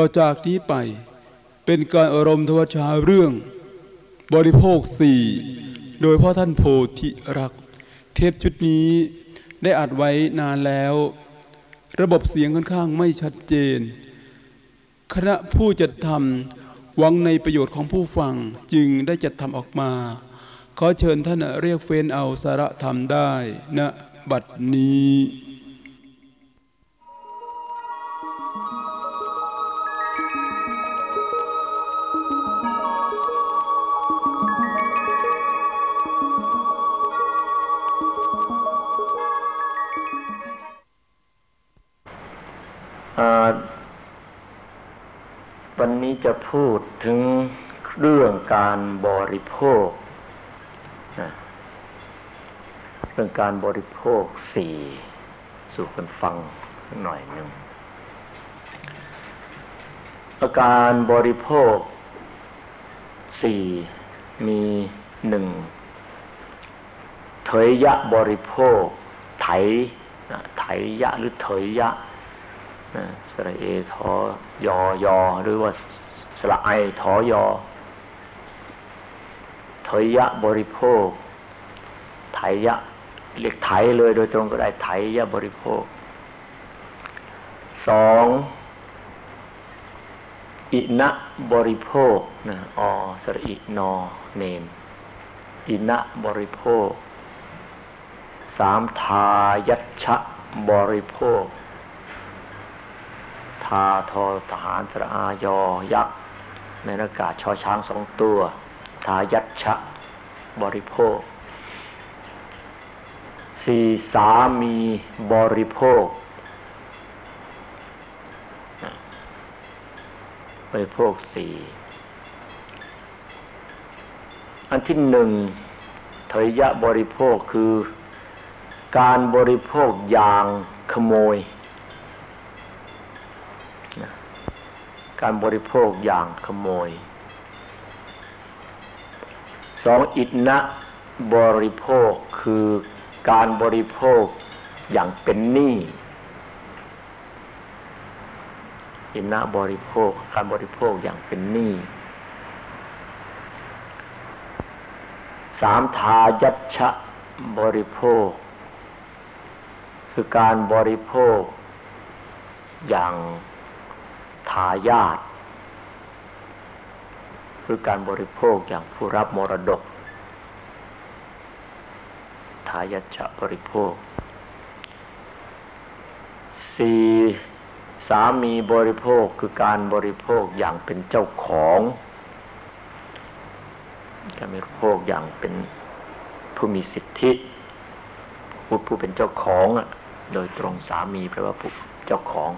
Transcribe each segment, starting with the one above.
ต่อจากนี้ไป เป็นการอารมณ์ทวชาเรื่อง บริโภคสี่โดยพ่อท่านโพธิรัก เทปชุดนี้ได้อัดไว้นานแล้ว ระบบเสียงค่อนข้างไม่ชัดเจน คณะผู้จัดทำหวังในประโยชน์ของผู้ฟังจึงได้จัดทำออกมา ขอเชิญท่านเรียกเฟ้นเอาสาระธรรมได้ณนะบัดนี้ พูดถึงเรื่องการบริโภค เรื่องการบริโภคสี่สู่คนฟังหน่อยหนึ่งอาการบริโภคสี่มีหนึ่งเถยยะบริโภค ไถไถยะหรือเถยยะสระเอทอยอยอหรือว่า สระไอทอยอถอยะบริโภค ไถยะเรียกไถเลยโดยตรงก็ได้ไถยะบริโภคสองอินะบริโภคนะอสระอินอเนมอินะบริโภคสามทายัชะบริโภค ทาทอทหารสระอายอยักษ์ ในอากาศชอช้างสองตัว ทายัตชะ บริโภคสี่สามีบริโภค บริโภคสี่อันที่หนึ่งเทยะบริโภคคือ การบริโภคอย่างขโมย การบริโภคอย่างขโมยสองอิทนะบริโภคคือการบริโภคอย่างเป็นหนี้อินนะบริโภคการบริโภคอย่างเป็นหนี้สามทายัชะบริโภค คือการบริโภคอย่างายาทคือการบริโภคอย่างผู้รับมรดก ทายาชะบริโภคสี่สามีบริโภคคือการบริโภคอย่างเป็นเจ้าของการบริโภคอย่างเป็นผู้มีสิทธิผู้ผู้เป็นเจ้าของโดยตรงสามีแปลว่าผู้เจ้าของ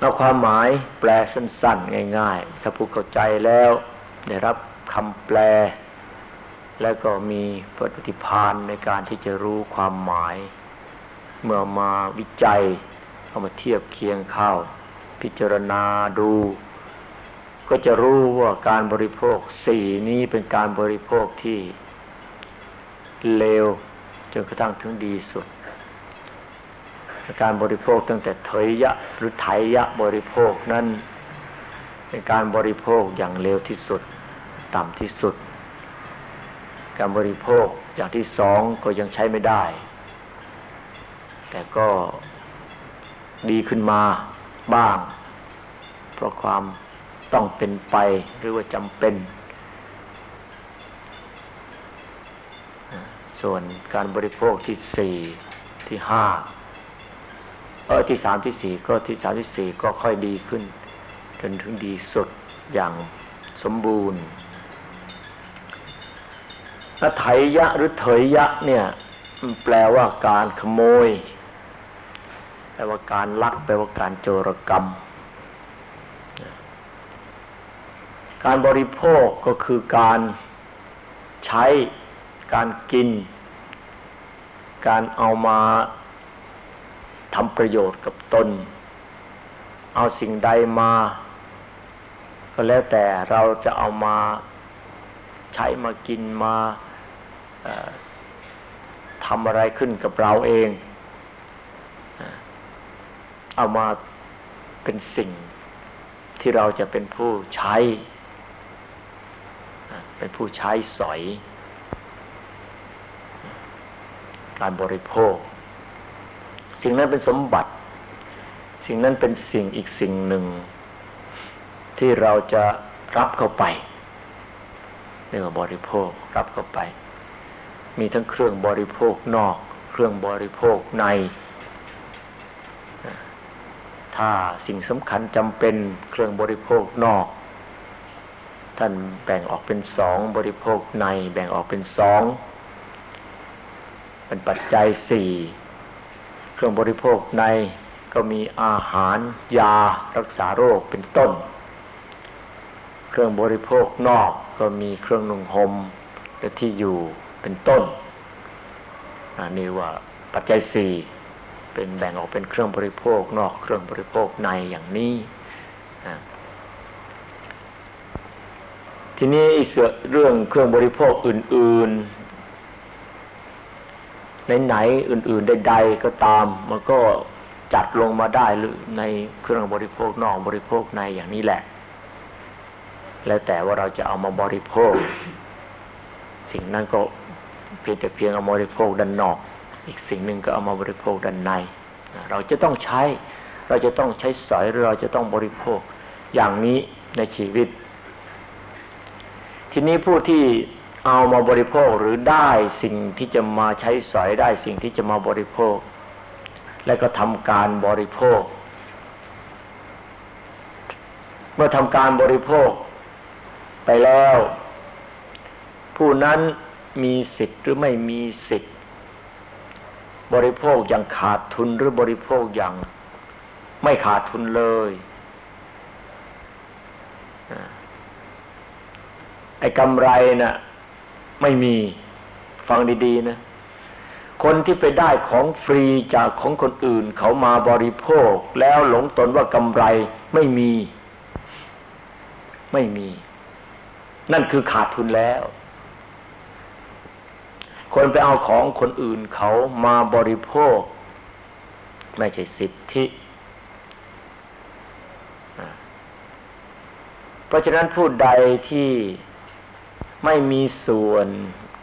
เอาความหมายแปลสั้นๆ ง่าย ๆ ถ้าผู้เข้าใจแล้วได้รับคำแปล แล้วก็มีปฏิภาณในการที่จะรู้ความหมาย เมื่อมาวิจัย เอามาเทียบเคียงเข้า พิจารณาดู ก็จะรู้ว่าการบริโภคสี่นี้เป็นการบริโภคที่เลวจนกระทั่งถึงดีสุด การบริโภคตั้งแต่เถยยะหรือไถยะบริโภคนั้นเป็นการบริโภคอย่างเร็วที่สุด ต่ำที่สุด การบริโภคอย่างที่สองก็ยังใช้ไม่ได้ แต่ก็ดีขึ้นมาบ้าง เพราะความต้องเป็นไปหรือว่าจำเป็น ส่วนการบริโภคที่สี่ที่ห้า เออที่สามที่สี่ก็ที่สามที่สี่ก็ค่อยดีขึ้น จนถึงดีสุดอย่างสมบูรณ์ถ้าไถยะหรือเถยยะเนี่ยแปลว่าการขโมย แปลว่าการลัก แปลว่าการโจรกรรม การบริโภคก็คือการใช้ การกิน การเอามา ทำประโยชน์กับตน เอาสิ่งใดมา ก็แล้วแต่เราจะเอามาใช้มากินมาทำอะไรขึ้นกับเราเอง เอามาเป็นสิ่งที่เราจะเป็นผู้ใช้ เป็นผู้ใช้สอย การบริโภค สิ่งนั้นเป็นสมบัติ สิ่งนั้นเป็นสิ่งอีกสิ่งหนึ่ง ที่เราจะรับเข้าไปเรียกว่าบริโภครับเข้าไป มีทั้งเครื่องบริโภคนอก เครื่องบริโภคใน ถ้าสิ่งสำคัญจำเป็นเครื่องบริโภคนอก ท่านแบ่งออกเป็นสองบริโภคใน แบ่งออกเป็นสองเป็นปัจจัยสี่ เครื่องบริโภคในก็มีอาหารยารักษาโรคเป็นต้น เครื่องบริโภคนอกก็มีเครื่องนุ่งห่มและที่อยู่เป็นต้นอันนี้ว่าปัจจัยสี่เป็นแบ่งออกเป็นเครื่องบริโภคนอก เครื่องบริโภคในอย่างนี้ทีนี้เสือเรื่องเครื่องบริโภคอื่น ๆ ไหนๆอื่น ๆ ใด ๆ ก็ตาม มันก็จัดลงมาได้หรือในเครื่องบริโภคนอกบริโภคในอย่างนี้แหละ แล้วแต่ว่าเราจะเอามาบริโภค สิ่งนั้นก็เพียงแต่เพียงเอามาบริโภคด้านนอก อีกสิ่งหนึ่งก็เอามาบริโภคด้านใน เราจะต้องใช้ เราจะต้องใช้สอยหรือเราจะต้องบริโภคอย่างนี้ในชีวิต ทีนี้ผู้ที่ เอามาบริโภคหรือได้สิ่งที่จะมาใช้สอยได้สิ่งที่จะมาบริโภค และก็ทำการบริโภค เมื่อทำการบริโภคไปแล้ว ผู้นั้นมีสิทธิ์หรือไม่มีสิทธิ์ บริโภคอย่างขาดทุนหรือบริโภคอย่างไม่ขาดทุนเลยไอ้กำไรนะ่ะ ไม่มีฟังดีๆนะคนที่ไปได้ของฟรีจากของคนอื่น เขามาบริโภค แล้วหลงตนว่ากำไรไม่มี ไม่มี นั่นคือขาดทุนแล้ว คนไปเอาของคนอื่นเขามาบริโภค ไม่ใช่สิทธิเพราะฉะนั้นผู้ใดที่ ไม่มีส่วน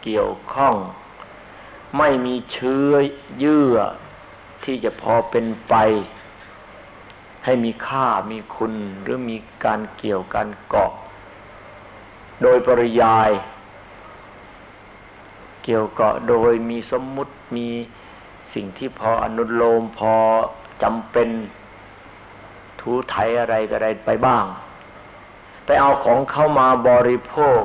เกี่ยวข้อง ไม่มีเชื้อเยื่อ ที่จะพอเป็นไป ให้มีค่ามีคุณหรือมีการเกี่ยวกันเกาะ โดยปริยาย เกี่ยวเกาะโดยมีสมมุติมีสิ่งที่พออนุโลมพอจำเป็นทูไถอะไรก็ได้ไปบ้าง ไปเอาของเข้ามาบริโภค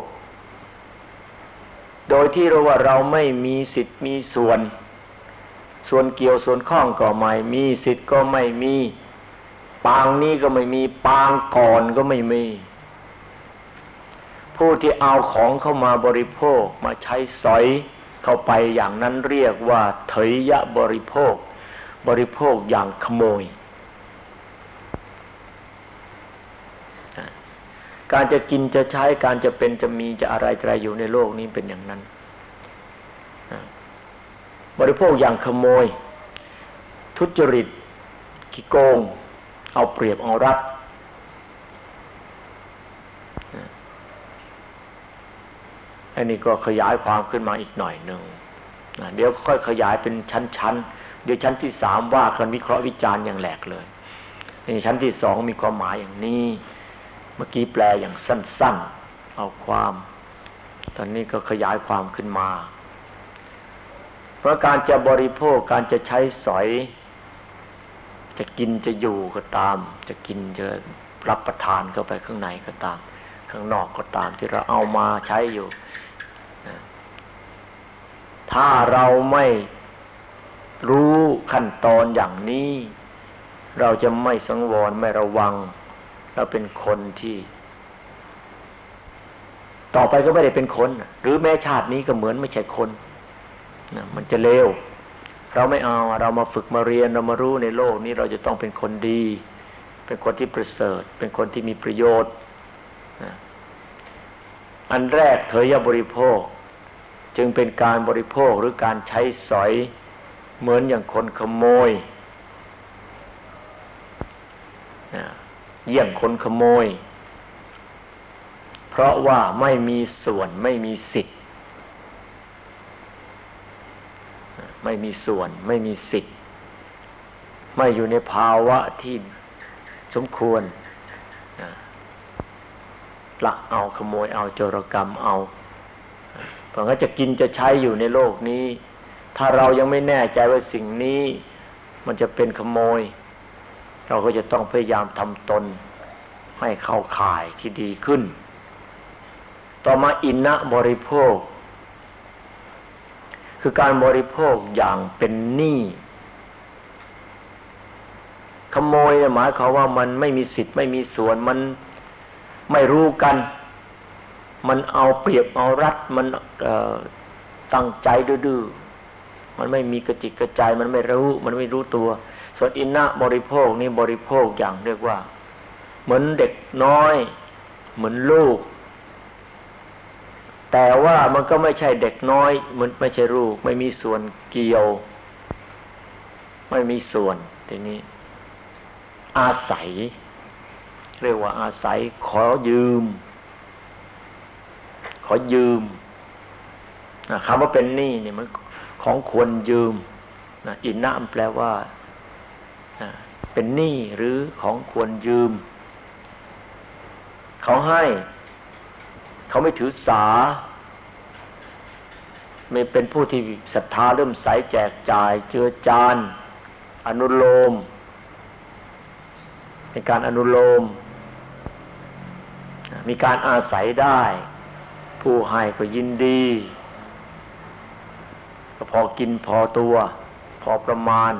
โดยที่เราว่าเราไม่มีสิทธิ์มีส่วน ส่วนเกี่ยวส่วนข้องก็ไม่มีสิทธิ์ก็ไม่มี ปางนี้ก็ไม่มีปางก่อนก็ไม่มี ผู้ที่เอาของเข้ามาบริโภคมาใช้สอยเข้าไปอย่างนั้นเรียกว่าเถยยะบริโภค บริโภคอย่างขโมย การจะกินจะใช้การจะเป็นจะมีจะอะไรอะไรอยู่ในโลกนี้เป็นอย่างนั้นบริโภคอย่างขโมย ทุจริตกิโกง เอาเปรียบเอารัดอันนี้ก็ขยายความขึ้นมาอีกหน่อยหนึ่งเดี๋ยวค่อยขยายเป็นชั้นๆ เดี๋ยวชั้นที่สามว่ากันวิเคราะห์วิจารณ์อย่างแหลกเลยนี่ชั้นที่สองมีความหมายอย่างนี้ มื่อกี้แปลอย่างสั้น ๆ เอาความ ตอนนี้ก็ขยายความขึ้นมา เพราะการจะบริโภคการจะใช้สอย จะกินจะอยู่ก็ตาม จะกินจะรับประทานเข้าไปข้างในก็ตาม ข้างนอกก็ตามที่เราเอามาใช้อยู่ ถ้าเราไม่รู้ขั้นตอนอย่างนี้ เราจะไม่สังวรไม่ระวัง เราเป็นคนที่ ต่อไปก็ไม่ได้เป็นคน หรือแม้ชาตินี้ก็เหมือนไม่ใช่คนนะมันจะเลวเราไม่เอาเรามาฝึกมาเรียนเรามารู้ในโลกนี้เราจะต้องเป็นคนดี เป็นคนที่ประเสริฐ เป็นคนที่มีประโยชน์อันแรกเถยบริโภค จึงเป็นการบริโภคหรือการใช้สอยเหมือนอย่างคนขโมย เยี่ยงคนขโมย เพราะว่าไม่มีส่วนไม่มีสิทธิ์ ไม่มีส่วนไม่มีสิทธิ์ ไม่อยู่ในภาวะที่สมควรลักเอาขโมยเอาโจรกรรมเอาเพราะงั้นจะกินจะใช้อยู่ในโลกนี้ ถ้าเรายังไม่แน่ใจว่าสิ่งนี้ มันจะเป็นขโมย เราก็จะต้องพยายามทำตนให้เข้าข่ายที่ดีขึ้น ต่อมาอินนะบริโภค คือการบริโภคอย่างเป็นหนี้ขโมยหมายความว่ามันไม่มีสิทธิ์ไม่มีส่วนมันไม่รู้กัน มันเอาเปรียบเอารัดมันตั้งใจดื้อมันไม่มีกระจิกกระจายมันไม่รู้ มันไม่รู้ตัว ส่วนอินนะบริโภคนี่บริโภคอย่างเรียกว่า เหมือนเด็กน้อย เหมือนลูก แต่ว่ามันก็ไม่ใช่เด็กน้อยเหมือนไม่ใช่ลูก ไม่มีส่วนเกี่ยว ไม่มีส่วนทีนี้ อาศัย เรียกว่าอาศัยขอยืม ขอยืมคำว่าเป็นหนี้เนี่ยมันของควรยืมอินนามแปลว่า เป็นหนี้หรือของควรยืม เขาให้ เขาไม่ถือสา ไม่เป็นผู้ที่ศรัทธาเริ่มใสแจกจ่าย เจือจาน อนุโลม เป็นการอนุโลม มีการอาศัยได้ ผู้ให้ก็ยินดีพอกินพอตัว พอประมาณ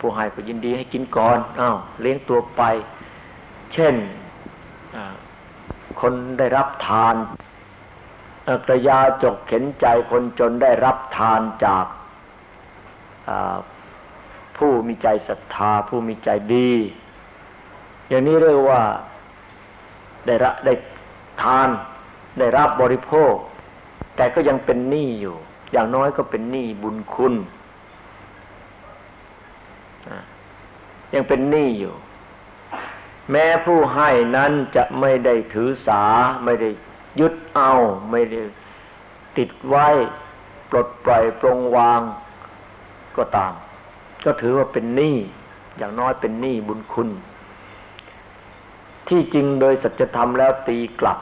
ผู้ให้ก็ยินดีให้กินก่อนอ้าวเลี้ยงตัวไป เช่นคนได้รับทานกระยาจกเข็นใจคนจนได้รับทานจากผู้มีใจศรัทธา ผู้มีใจดี อย่างนี้เรียกว่าได้รับได้ทานได้รับบริโภค แต่ก็ยังเป็นหนี้อยู่ อย่างน้อยก็เป็นหนี้บุญคุณ ยังเป็นหนี้อยู่ แม้ผู้ให้นั้นจะไม่ได้ถือสา ไม่ได้ยึดเอา ไม่ได้ติดไว้ ปลดปล่อยปรงวางก็ตาม ก็ถือว่าเป็นหนี้อย่างน้อยเป็นหนี้บุญคุณ ที่จริงโดยสัจธรรมแล้วตีกลับ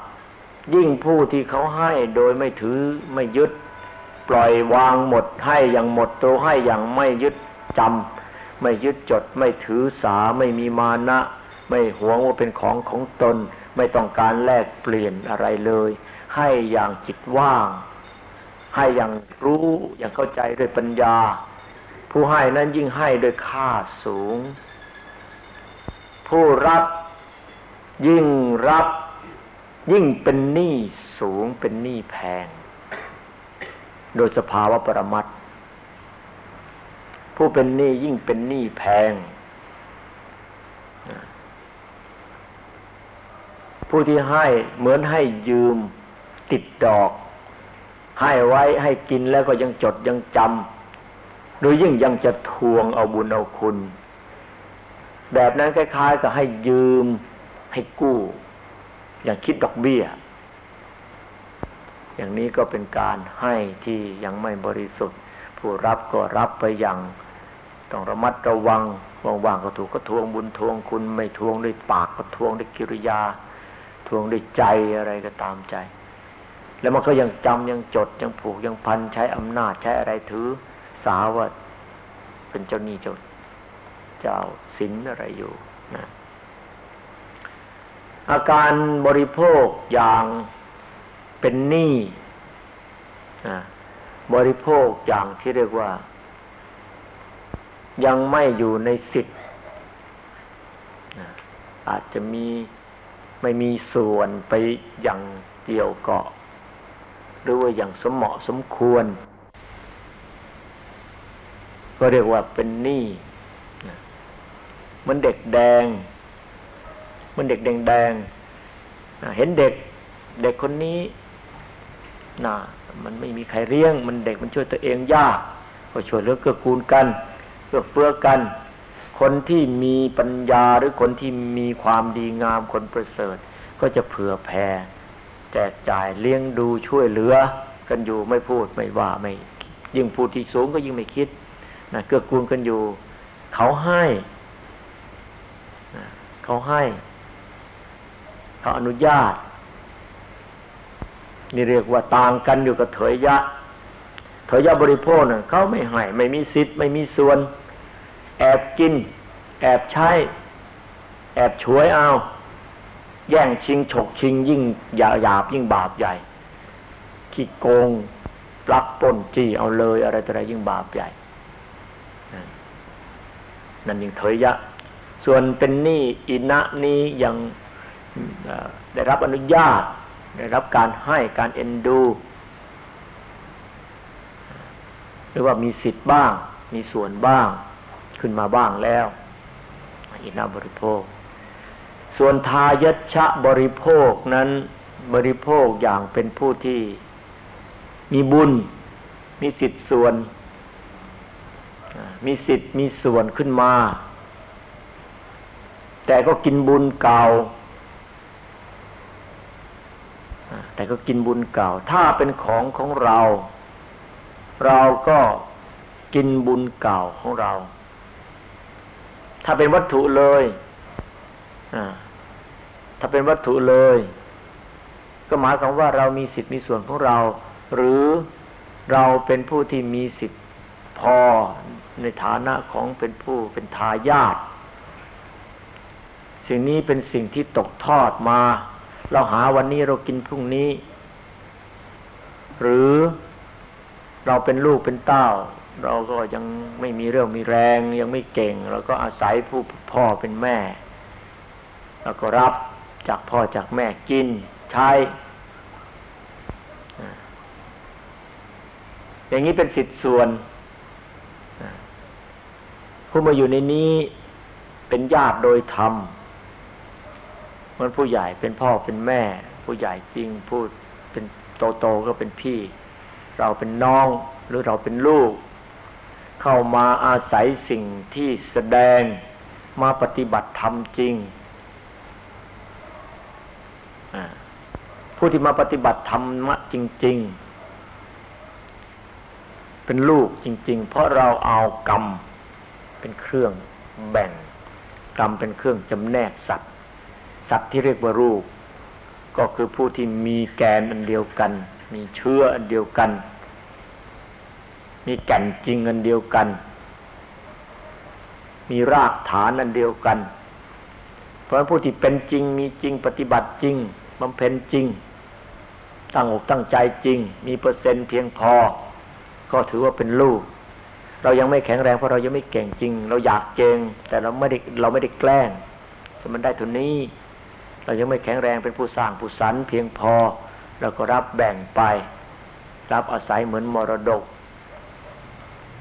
ยิ่งผู้ที่เขาให้โดยไม่ถือไม่ยึด ปล่อยวางหมดให้อย่างหมดตัวให้อย่างไม่ยึดจำ ไม่ยึดจดไม่ถือสาไม่มีมานะ ไม่หวงว่าเป็นของของตน ไม่ต้องการแลกเปลี่ยนอะไรเลย ให้อย่างจิตว่าง ให้อย่างรู้อย่างเข้าใจด้วยปัญญา ผู้ให้นั้นยิ่งให้โดยค่าสูง ผู้รับยิ่งรับ ยิ่งเป็นหนี้สูงเป็นหนี้แพง โดยสภาวะประมัต ผู้เป็นหนี้ยิ่งเป็นหนี้แพง ผู้ที่ให้เหมือนให้ยืมติดดอก ให้ไว้ให้กินแล้วก็ยังจดยังจำโดยยิ่งยังจะทวงเอาบุญเอาคุณ แบบนั้นคล้ายๆกับให้ยืมให้กู้ อย่างคิดดอกเบี้ย อย่างนี้ก็เป็นการให้ที่ยังไม่บริสุทธิ์ผู้รับก็รับไปอย่าง ต้องระมัดระวังว่างๆก็ถูกก็ทวงบุญทวงคุณไม่ทวงด้วยปากก็ทวงด้วยกิริยา ทวงด้วยใจอะไรก็ตามใจ แล้วมันก็ยังจำยังจดยังผูกยังพันใช้อำนาจใช้อะไรถือสาว่าเป็นเจ้าหนี้เจ้าเจ้าสินอะไรอยู่นะอาการบริโภคอย่างเป็นหนี้บริโภคอย่างที่เรียกว่า ยังไม่อยู่ในสิทธิ์อาจจะมีไม่มีส่วนไปอย่างเกี่ยวเกาะ หรือว่าอย่างสมเหมาะสมควร ก็เรียกว่าเป็นหนี้มันเด็กแดง มันเด็กแดงๆเห็นเด็กเด็กคนนี้น่ะมันไม่มีใครเลี้ยง มันเด็กมันช่วยตัวเองยาก ก็ช่วยเหลือเกื้อกูลกัน เกื้อเฟื้อกัน คนที่มีปัญญาหรือคนที่มีความดีงามคนประเสริฐ ก็จะเผื่อแผ่แจกจ่ายเลี้ยงดูช่วยเหลือ กันอยู่ไม่พูดไม่ว่าไม่ ยิ่งพูดที่สูงก็ยิ่งไม่คิดนะเกื้อกูลกันอยู่ เขาให้เขาให้ เขาอนุญาต นี่เรียกว่าต่างกันอยู่กับเถยยะเถยยะบริโภคเนี่ยเขาไม่ให้ ไม่มีสิทธิ์ไม่มีส่วน แอบกิน แอบใช้ แอบช่วยเอา แย่งชิงฉกชิงยิ่งหยาหยาบยิ่งบาปใหญ่ ขี้โกงปลักปนจี้เอาเลยอะไรต่ออะไรยิ่งบาปใหญ่ นั่นยิ่งเถยยะ ส่วนเป็นหนี้อินะนี้ยังได้รับอนุญาต ได้รับการให้การเอ็นดู หรือว่ามีสิทธิ์บ้าง มีส่วนบ้าง ขึ้นมาบ้างแล้วอินาบริโภค ส่วนทายชะบริโภคนั้นบริโภคอย่างเป็นผู้ที่มีบุญ มีสิทธิ์ส่วน มีสิทธิ์มีส่วนขึ้นมา แต่ก็กินบุญเก่า แต่ก็กินบุญเก่า ถ้าเป็นของของเรา เราก็กินบุญเก่าของเรา ถ้าเป็นวัตถุเลยถ้าเป็นวัตถุเลย ก็หมายความว่าเรามีสิทธิ์มีส่วนของเรา หรือเราเป็นผู้ที่มีสิทธิ์พอในฐานะของเป็นผู้เป็นทายาทสิ่งนี้เป็นสิ่งที่ตกทอดมา เราหาวันนี้เรากินพรุ่งนี้ หรือเราเป็นลูกเป็นเต้า เราก็ยังไม่มีเรื่องมีแรงยังไม่เก่ง เราก็อาศัยผู้พ่อเป็นแม่ แล้วก็รับจากพ่อจากแม่กินใช้อย่างนี้เป็นสิทธิส่วน ผู้มาอยู่ในนี้เป็นญาติโดยธรรมมันผู้ใหญ่เป็นพ่อเป็นแม่ ผู้ใหญ่จริงพูดเป็นโตโตก็เป็นพี่ เราเป็นน้องหรือเราเป็นลูก เข้ามาอาศัยสิ่งที่แสดงมาปฏิบัติธรรมจริง ผู้ที่มาปฏิบัติธรรมะจริง ๆ เป็นลูกจริง ๆ เพราะเราเอากรรมเป็นเครื่องแบ่ง กรรมเป็นเครื่องจำแนกสัตว์ สัตว์ที่เรียกว่ารูป ก็คือผู้ที่มีแกนอันเดียวกัน มีเชื้ออันเดียวกัน มีแก่นจริงอันเดียวกัน มีรากฐานอันเดียวกัน เพราะผู้ที่เป็นจริงมีจริงปฏิบัติจริงบำเพ็ญจริง ตั้งอกตั้งใจจริง มีเปอร์เซ็นต์เพียงพอ ก็ถือว่าเป็นลูก เรายังไม่แข็งแรงเพราะเรายังไม่เก่งจริง เราอยากเก่งแต่เราไม่ได้เราไม่ได้แกล้งแต่มันได้ทุนนี้ เรายังไม่แข็งแรงเป็นผู้สร้างผู้สรรเพียงพอเราก็รับแบ่งไป รับอาศัยเหมือนมรดก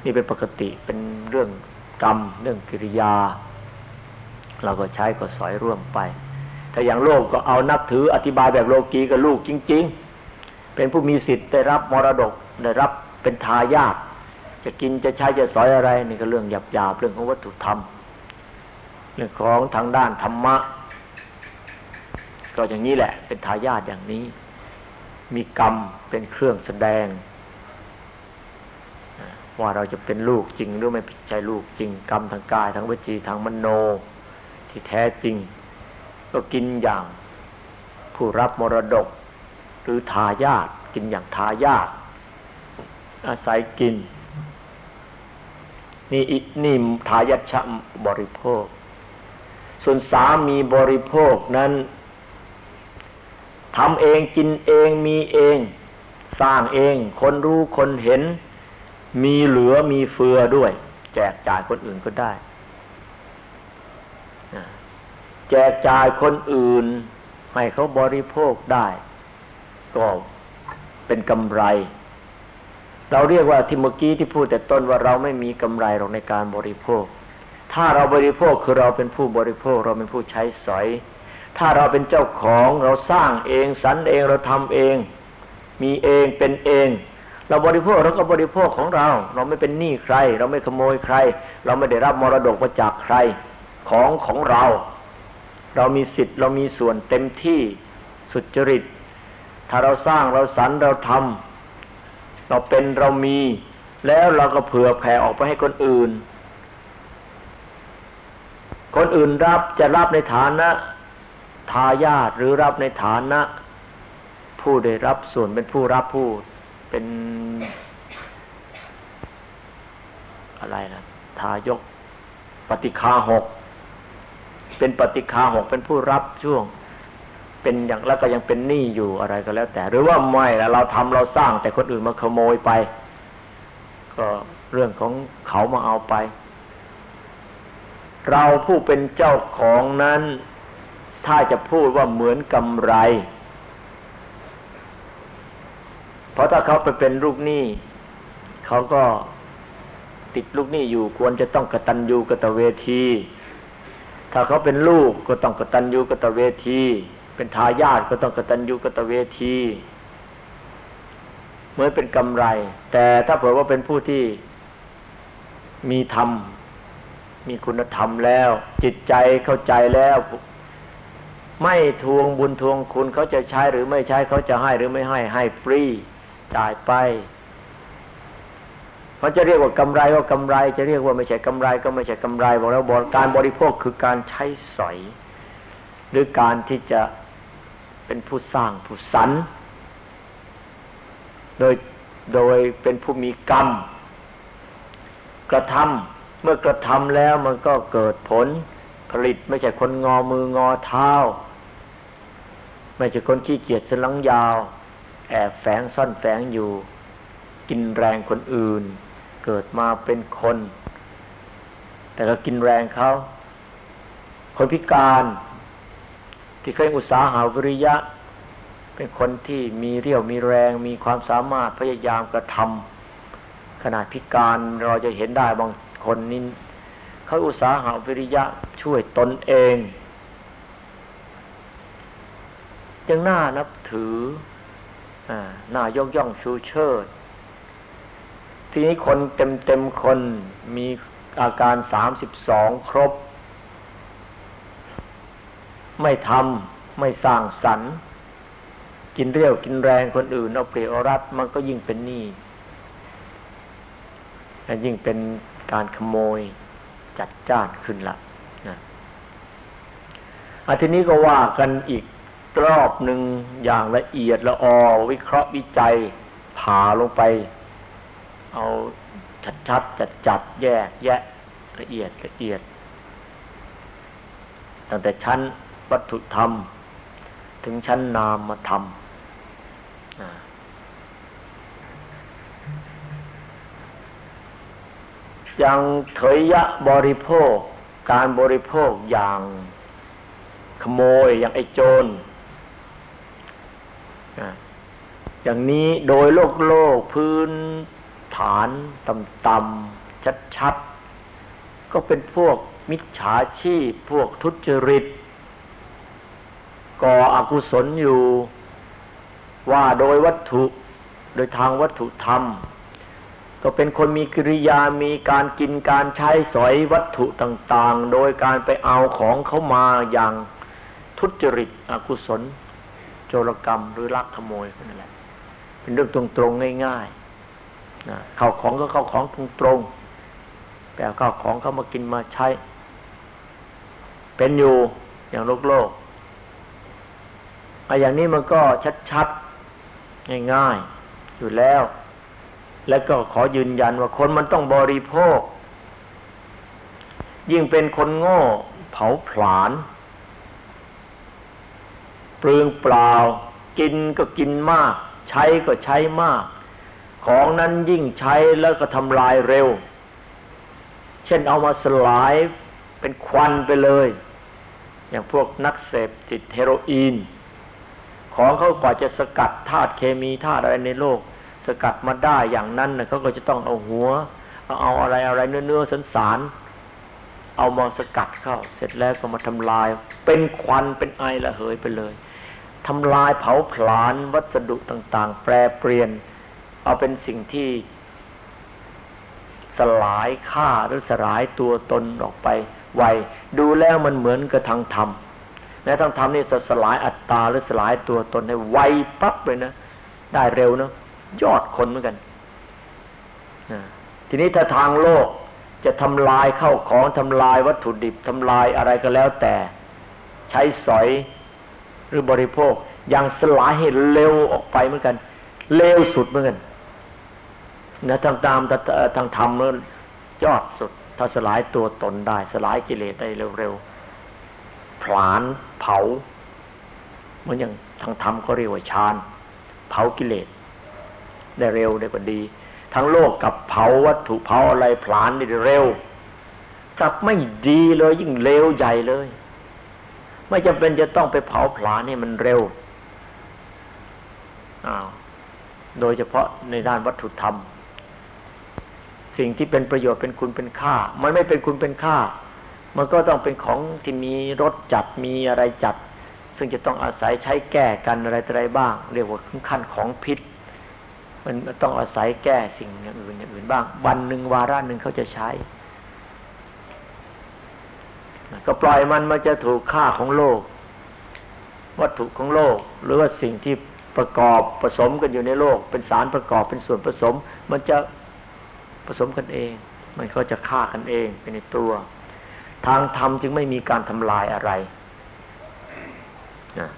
นี่เป็นปกติเป็นเรื่องกรรม เรื่องกิริยา เราก็ใช้ก็สอยร่วมไปถ้าอย่างโลกก็เอานับถืออธิบายแบบโลกีกับลูกจริง ๆ เป็นผู้มีสิทธิ์ได้รับมรดกได้รับเป็นทายาทจะกินจะใช้จะสอยอะไรนี่ก็เรื่องหยาบๆเรื่องของวัตถุธรรม เรื่องของทางด้านธรรมะ ก็อย่างนี้แหละ เป็นทายาทอย่างนี้ มีกรรมเป็นเครื่องแสดง ว่าเราจะเป็นลูกจริงหรือไม่ใช่ลูกจริง กรรมทางกายทางวิจีทางมโน ที่แท้จริง ก็กินอย่างผู้รับมรดก หรือทายาทกินอย่างทายาทอาศัยกิน นี่นี่ทายาทชบริโภค ส่วนสามีบริโภคนั้นทำเองกินเองมีเอง สร้างเอง คนรู้คนเห็น มีเหลือมีเฟือด้วย แจกจ่ายคนอื่นก็ได้แจกจ่ายคนอื่น ให้เขาบริโภคได้ ก็เป็นกำไร เราเรียกว่าที่เมื่อกี้ที่พูดแต่ต้นว่าเราไม่มีกำไรหรอกในการบริโภค ถ้าเราบริโภคคือเราเป็นผู้บริโภค เราเป็นผู้ใช้สอย ถ้าเราเป็นเจ้าของเราสร้างเองสรรเองเราทำเอง มีเองเป็นเอง เราบริโภคเราก็บริโภคของเรา เราไม่เป็นหนี้ใคร เราไม่ขโมยใคร เราไม่ได้รับมรดกมาจากใครของของเรา เรามีสิทธิ์เรามีส่วนเต็มที่สุจริต ถ้าเราสร้างเราสรรเราทำเราเป็นเรามี แล้วเราก็เผื่อแผ่ออกไปให้คนอื่น คนอื่นรับจะรับในฐานะทายาทหรือรับในฐานะ ผู้ได้รับส่วนเป็นผู้รับผู้ เป็นอะไรนะทายก ปฏิคาหก เป็นปฏิคาหกเป็นผู้รับช่วง เป็นอย่างแล้วก็ยังเป็นหนี้อยู่อะไรก็แล้ว แต่ หรือว่าไม่แล้วเราทำเราสร้าง แต่คนอื่นมาขโมยไป ก็เรื่องของเขามาเอาไป เราผู้เป็นเจ้าของนั้น ถ้าจะพูดว่าเหมือนกำไร ราะถ้าเขาไปเป็นลูกหนี้เขาก็ติดลูกหนี้อยู่ควรจะต้องกตัญญูกตเวที ถ้าเขาเป็นลูกก็ต้องกตัญญูกตเวที เป็นทายาทก็ต้องกตัญญูกตเวทีเหมือนเป็นกำไร แต่ถ้าเผื่อว่าเป็นผู้ที่มีธรรม มีคุณธรรมแล้ว จิตใจเข้าใจแล้ว ไม่ทวงบุญทวงคุณเขาจะใช้หรือไม่ใช้เขาจะให้หรือไม่ให้ให้ฟรี จ่ายไปเขาจะเรียกว่ากำไรก็กำไร จะเรียกว่าไม่ใช่กำไรก็ไม่ใช่กำไรบอกแล้วบอกการบริโภคคือการใช้สอย หรือการที่จะเป็นผู้สร้างผู้สรรโดยโดยเป็นผู้มีกรรม กระทำเมื่อกระทำแล้วมันก็เกิดผลผลิตไม่ใช่คนงอมืองอเท้า ไม่ใช่คนขี้เกียจสลังยาว แอบแฝงซ่อนแฝงอยู่ กินแรงคนอื่น เกิดมาเป็นคน แต่ก็กินแรงเขาคนพิการที่เคยอุตสาหาวิริยะ เป็นคนที่มีเรี่ยวมีแรง มีความสามารถพยายามกระทำขนาดพิการเราจะเห็นได้บางคนนี่เขาอุตสาหาวิริยะช่วยตนเองยังน่านับถือ หน้ายกย่องชูเชิด ทีนี้คนเต็มเต็มคนมีอาการสามสิบสองครบ ไม่ทำไม่สร้างสรรค์กินเรียวกินแรงคนอื่นเอาเปรียบรัดมันก็ยิ่งเป็นหนี้ยิ่งเป็นการขโมยจัดจ้านขึ้นละนะอาทีนี้ก็ว่ากันอีก รอบหนึ่งอย่างละเอียดละออวิเคราะห์วิจัยผ่าลงไป เอาชัดชัดจัดจัดแยก แยะละเอียดละเอียด ตั้งแต่ชั้นวัตถุธรรม ถึงชั้นนามธรรมอย่างเถยยะบริโภค การบริโภคอย่างขโมยอย่างไอโจร อย่างนี้โดยโลกโลกพื้นฐานต่ำๆชัดๆ ก็เป็นพวกมิจฉาชีพพวกทุจริต ก่ออกุศลอยู่ ว่าโดยวัตถุโดยทางวัตถุธรรม ก็เป็นคนมีกิริยามีการกินการใช้สอยวัตถุต่างๆ โดยการไปเอาของเขามาอย่างทุจริตอกุศล โจรกรรมหรือลักขโมยนั่นแหละ เป็นเรื่องตรงๆง่ายๆนะเข้าของก็เข้าของตรงๆแต่เข้าของเขามากินมาใช้ เป็นอยู่อย่างโลกโลกออย่างนี้มันก็ชัดๆง่ายๆอยู่แล้ว แล้วก็ขอยืนยันว่าคนมันต้องบริโภค ยิ่งเป็นคนโง่ เผาผลาญ เปลืองเปล่า กินก็กินมาก ใช้ก็ใช้มาก ของนั้นยิ่งใช้แล้วก็ทำลายเร็ว เช่นเอามาสลายเป็นควันไปเลย อย่างพวกนักเสพติดเฮโรอีน ของเขากว่าจะสกัดธาตุเคมีธาตุอะไรในโลก สกัดมาได้อย่างนั้นนะเขาก็จะต้องเอาหัว เอาอะไรอะไรเนื้อเนื้อสันสารเอามาสกัดเข้า เสร็จแล้วก็มาทำลาย เป็นควันเป็นไอระเหยไปเลย ทำลายเผาผลาญวัสดุต่างๆ แปรเปลี่ยน เอาเป็นสิ่งที่ สลายค่าหรือสลายตัวตนออกไปไวดูแล้วมันเหมือนกับทางธรรมและทางธรรมนี่จะสลายอัตตาหรือสลายตัวตนให้ไวปั๊บเลยนะได้เร็วนะยอดคนเหมือนกันทีนี้ถ้าทางโลกจะทำลายเข้าของทำลายวัตถุดิบทำลายอะไรก็แล้วแต่ ใช้สอย หรือบริโภค อย่างสลายให้เร็วออกไปเหมือนกัน เร็วสุดเหมือนกันนะทางตามทางธรรมนั้นยอดสุด ถ้าสลายตัวตนได้ สลายกิเลสได้เร็วๆผลาญเผาเหมือนอย่างทางธรรมก็เรียกว่าฌานเผากิเลสได้เร็วได้กว่าดี ทั้งโลกกับเผาวัตถุเผาอะไรผลาญได้เร็ว กลับไม่ดีเลยยิ่งเร็วใหญ่เลย ไม่จำเป็นจะต้องไปเผาผลาญนี่มันเร็วอ้าวโดยเฉพาะในด้านวัตถุธรรม สิ่งที่เป็นประโยชน์เป็นคุณเป็นค่า มันไม่เป็นคุณเป็นค่า มันก็ต้องเป็นของที่มีรสจัดมีอะไรจัด ซึ่งจะต้องอาศัยใช้แก้กันอะไรอะไรบ้าง เรียกว่าขั้นของพิษ มันต้องอาศัยแก้สิ่งอย่างอื่นอย่างอื่นบ้าง วันหนึ่งวาระหนึ่งเขาจะใช้ ก็ปล่อยมันมันจะถูกค่าของโลก วัตถุของโลก หรือว่าสิ่งที่ประกอบผสมกันอยู่ในโลก เป็นสารประกอบเป็นส่วนผสม มันจะผสมกันเอง มันก็จะฆ่ากันเองเป็นในตัว ทางธรรมจึงไม่มีการทำลายอะไรนะ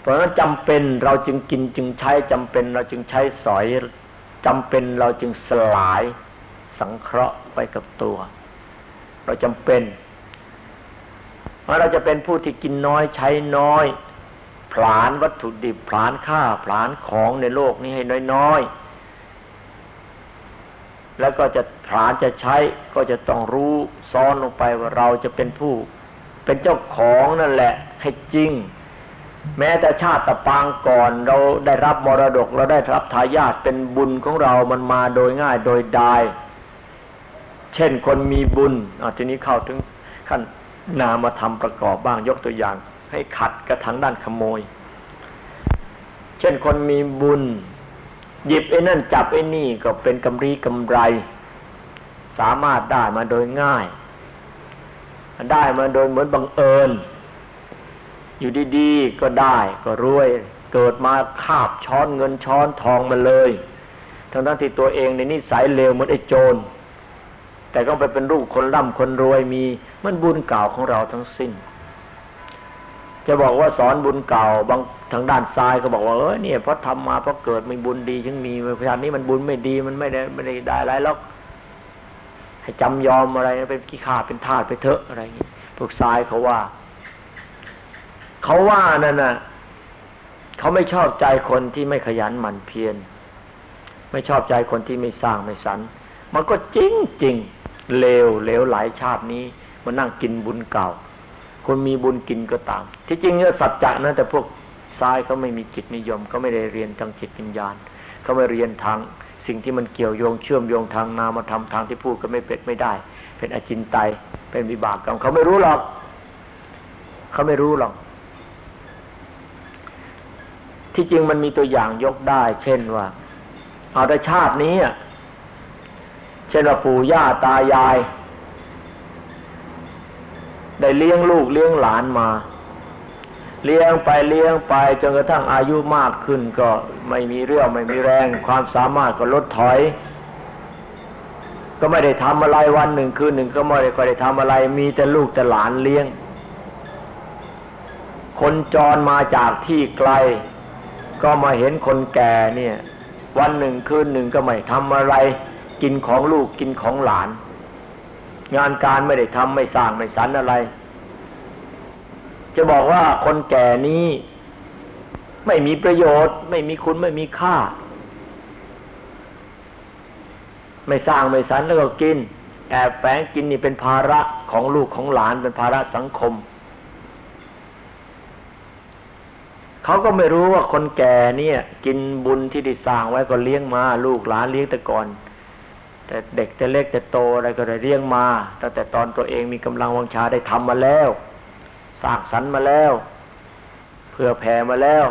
เพราะฉะนั้นจำเป็นเราจึงกินจึงใช้จำเป็นเราจึงใช้สอยจำเป็นเราจึงสลายสังเคราะห์ไปกับตัว เราจำเป็น เพราะเราจะเป็นผู้ที่กินน้อยใช้น้อย ผลานวัตถุดิบผลานข้าผลานของในโลกนี้ให้น้อยๆ แล้วก็จะผลานจะใช้ก็จะต้องรู้ซ้อนลงไปว่าเราจะเป็นผู้เป็นเจ้าของนั่นแหละให้จริง แม้แต่ชาติตะปางก่อนเราได้รับมรดกเราได้รับทายาทเป็นบุญของเรามันมาโดยง่ายโดยดาย เช่นคนมีบุญอทีนี้เข้าถึงขั้น นามาทำประกอบบ้างยกตัวอย่าง ให้ขัดกระทังด้านขโมย เช่นคนมีบุญ หยิบไอ้นั่นจับไอ้นี่ก็เป็นกำรีกำไร สามารถได้มาโดยง่าย ได้มาโดยเหมือนบังเอิญ อยู่ดีๆก็ได้ก็รวย เกิดมาคาบช้อนเงินช้อนทองมาเลยทั้งนั้นที่ตัวเองในนิสัยเลวเหมือนไอ้โจร แต่ก็ไปเป็นรูปคนร่ำคนรวยมีมันบุญเก่าของเราทั้งสิ้น จะบอกว่าสอนบุญเก่าบางทางด้านซ้ายก็บอกว่าเออเนี่ยเพราะทำมาเพราะเกิดมีบุญดีจึงมีพยานนี้มันบุญไม่ดีมันไม่ได้ไม่ได้ได้อะไรหรอกให้จำยอมอะไรเป็นขี้ขาเป็นทาสไปเถอะอะไรอย่างนี้พวกซ้ายเขาว่า เขาว่านั่นน่ะเขาไม่ชอบใจคนที่ไม่ขยันหมั่นเพียรไม่ชอบใจคนที่ไม่สร้างไม่สรรมันก็จริงจริง เลวเลวหลายชาตินี้มานั่งกินบุญเก่า คนมีบุญกินก็ตาม ที่จริงเนี่ยสัจจะนะแต่พวกซ้ายเขาไม่มีจิตนิยมเขาไม่ได้เรียนทางจิตวิญญาณเขาไม่เรียนทางสิ่งที่มันเกี่ยวโยงเชื่อมโยงทางนามธรรมทางที่พูดก็ไม่เป็ดไม่ได้ เป็นอจินไตยเป็นวิบากกรรมเขาไม่รู้หรอกเขาไม่รู้หรอกที่จริงมันมีตัวอย่างยกได้ เช่นว่า เอาแต่ชาตินี้อะ เช่นว่าปู่ย่าตายาย ได้เลี้ยงลูกเลี้ยงหลานมา เลี้ยงไปเลี้ยงไปจนกระทั่งอายุมากขึ้นก็ไม่มีเรี่ยวไม่มีแรง ความสามารถก็ลดถอย ก็ไม่ได้ทำอะไรวันหนึ่งคืนหนึ่งก็ไม่ได้ก็ได้ทำอะไร มีแต่ลูกแต่หลานเลี้ยง คนจรมาจากที่ไกล ก็มาเห็นคนแก่เนี่ย วันหนึ่งคืนหนึ่งก็ไม่ทำอะไร กินของลูกกินของหลาน งานการไม่ได้ทำไม่สร้างไม่สรรอะไร จะบอกว่าคนแก่นี้ไม่มีประโยชน์ ไม่มีคุณไม่มีค่า ไม่สร้างไม่สรรแล้วก็กิน แอบแฝงกินนี่เป็นภาระของลูกของหลานเป็นภาระสังคมเขาก็ไม่รู้ว่าคนแก่เนี่ย กินบุญที่ได้สร้างไว้ก็เลี้ยงมา ลูกหลานเลี้ยงแต่ก่อน แต่เด็กจะเล็กจะโตอะไรก็ได้เลี้ยงมาตั้งแต่ตอนตัวเองมีกำลังวังชาได้ทำมาแล้วสร้างสรรค์มาแล้วเพื่อแผ่มาแล้ว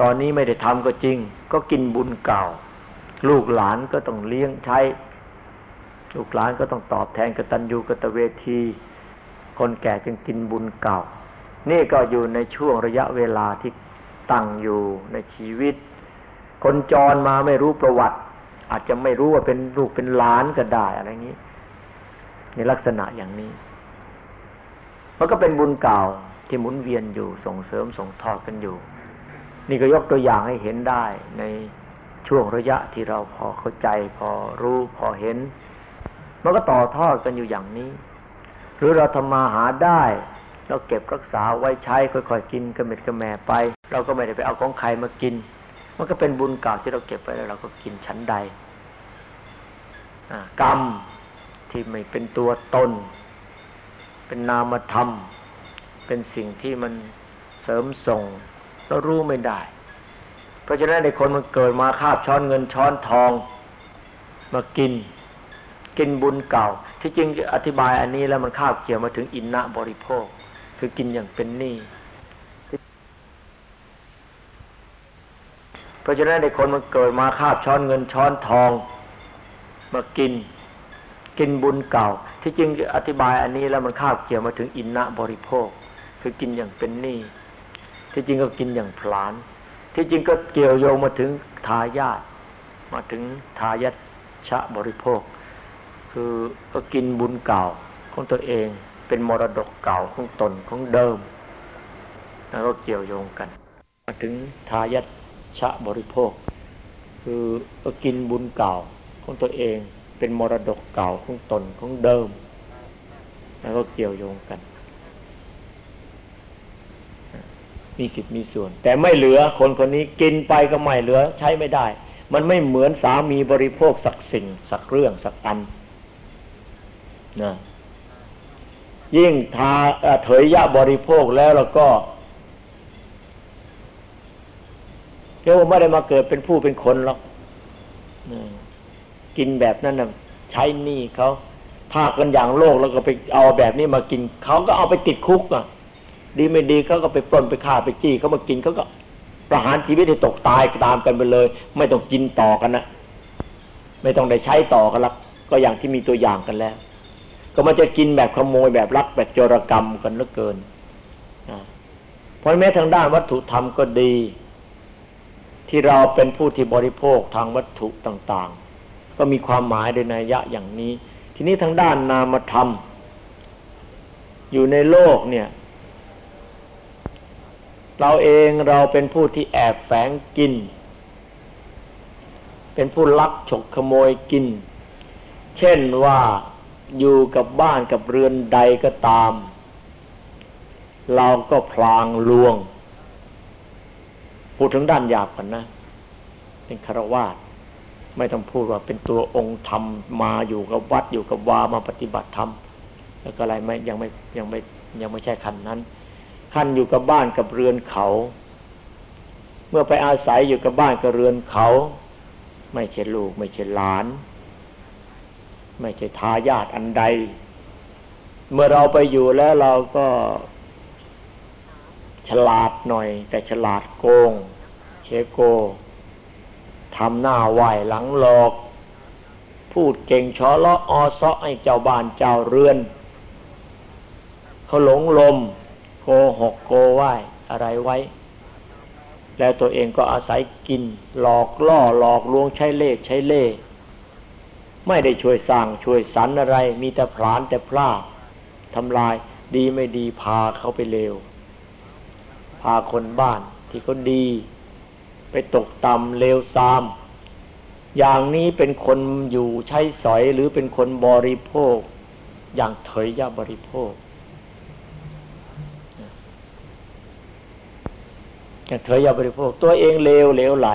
ตอนนี้ไม่ได้ทำก็จริง ก็กินบุญเก่า ลูกหลานก็ต้องเลี้ยงใช้ ลูกหลานก็ต้องตอบแทนกตัญญูกตเวที คนแก่จึงกินบุญเก่า นี่ก็อยู่ในช่วงระยะเวลาที่ตั้งอยู่ในชีวิต คนจรมาไม่รู้ประวัติ อาจจะไม่รู้ว่าเป็นลูกเป็นหลานก็ได้อะไรอย่างนี้ ในลักษณะอย่างนี้ มันก็เป็นบุญเก่าที่หมุนเวียนอยู่ส่งเสริมส่งทอดกันอยู่ นี่ก็ยกตัวอย่างให้เห็นได้ในช่วงระยะที่เราพอเข้าใจ พอรู้พอเห็น มันก็ต่อทอดกันอยู่อย่างนี้ หรือเราทำมาหาได้เราเก็บรักษาไว้ใช้ค่อยๆกินกระเม็ดกระแม่ไป เราก็ไม่ได้ไปเอาของใครมากิน มันก็เป็นบุญเก่าที่เราเก็บไว้แล้วเราก็กินชั้นใด กรรมที่ไม่เป็นตัวตน เป็นนามธรรม เป็นสิ่งที่มันเสริมส่งเรารู้ไม่ได้ เพราะฉะนั้นในคนมันเกิดมาคาบช้อนเงินช้อนทองมากิน กินบุญเก่า ที่จริงอธิบายอันนี้แล้วมันคาบเกี่ยวมาถึงอินนะบริโภค คือกินอย่างเป็นหนี้เพราะฉะนั้นในคนมันเกิดมาคาบช้อนเงินช้อนทอง มากิน กินบุญเก่า ที่จริงอธิบายอันนี้แล้วมันคาบเกี่ยวมาถึงอินนะบริโภค คือกินอย่างเป็นหนี้ที่จริงก็กินอย่างพลาน ที่จริงก็เกี่ยวโยงมาถึงทายาทมาถึงทายาทชะบริโภค คือก็กินบุญเก่าของตัวเองเป็นมรดกเก่าของตนของเดิมแล้วก็เกี่ยวโยงกัน มาถึงทายาทชะบริโภค คือก็กินบุญเก่า ของตัวเองเป็นมรดกเก่าของตนของเดิม แล้วก็เกี่ยวโยงกัน มีสิทธิ์มีส่วน แต่ไม่เหลือคนคนนี้กินไปก็ไม่เหลือ ใช้ไม่ได้ มันไม่เหมือนสามีบริโภคสักสิ่ง สักเรื่องสักอันนะยิ่งทาเถยยะบริโภคแล้วแล้วก็เรียกว่าไม่ได้มาเกิดเป็นผู้เป็นคนหรอก กินแบบนั้นนะใช้หนี้เขาพากันอย่างโลกแล้วก็ไปเอาแบบนี้มากินเขาก็เอาไปติดคุกอะ ดีไม่ดีเขาก็ไปปล้นไปฆ่าไปจี้เขามากินเขาก็ประหารชีวิตให้ตกตายตามกันไปเลย ไม่ต้องกินต่อกันนะไม่ต้องได้ใช้ต่อกันละก็อย่างที่มีตัวอย่างกันแล้ว ก็มันจะกินแบบขโมยแบบลักแบบโจรกรรมกันเหลือเกินเพราะแม้ทางด้านวัตถุธรรมก็ดี ที่เราเป็นผู้ที่บริโภคทางวัตถุต่าง ก็มีความหมายโดยนัยยะอย่างนี้ ทีนี้ทางด้านนามธรรม อยู่ในโลกเนี่ย เราเองเราเป็นผู้ที่แอบแฝงกิน เป็นผู้ลักฉกขโมยกิน เช่นว่าอยู่กับบ้านกับเรือนใดก็ตาม เราก็พลางลวง พูดถึงด้านหยาบกันนะ เป็นคารวาส ไม่ต้องพูดว่าเป็นตัวองค์ธรรมมาอยู่กับวัดอยู่กับวามาปฏิบัติธรรมแล้วก็อะไรไม่ยังไม่ยังไม่ยังไม่ใช่ขั้นนั้นขั้นอยู่กับบ้านกับเรือนเขา เมื่อไปอาศัยอยู่กับบ้านกับเรือนเขา ไม่ใช่ลูก ไม่ใช่หลาน ไม่ใช่ทายาทอันใด เมื่อเราไปอยู่แล้วเราก็ฉลาดหน่อย แต่ฉลาดโกง เชโก ทำหน้าไหวหลังหลอก พูดเก่งชอเลาะออซาะให้เจ้าบ้านเจ้าเรือน เขาหลงลมโกหกโกไหวอะไรไว้ แล้วตัวเองก็อาศัยกิน หลอกล่อหลอกลวงใช้เล่ใช้เล่ ไม่ได้ช่วยสร้างช่วยสรรอะไร มีแต่พลานแต่พลาดทำลายดีไม่ดีพาเขาไปเลวพาคนบ้านที่เขาดี ไปตกต่ำเลวทราม อย่างนี้เป็นคนอยู่ใช้สอยหรือเป็นคนบริโภค อย่างเถยยาบริโภคอย่างเถยยาบริโภค ตัวเองเลวเลวไหล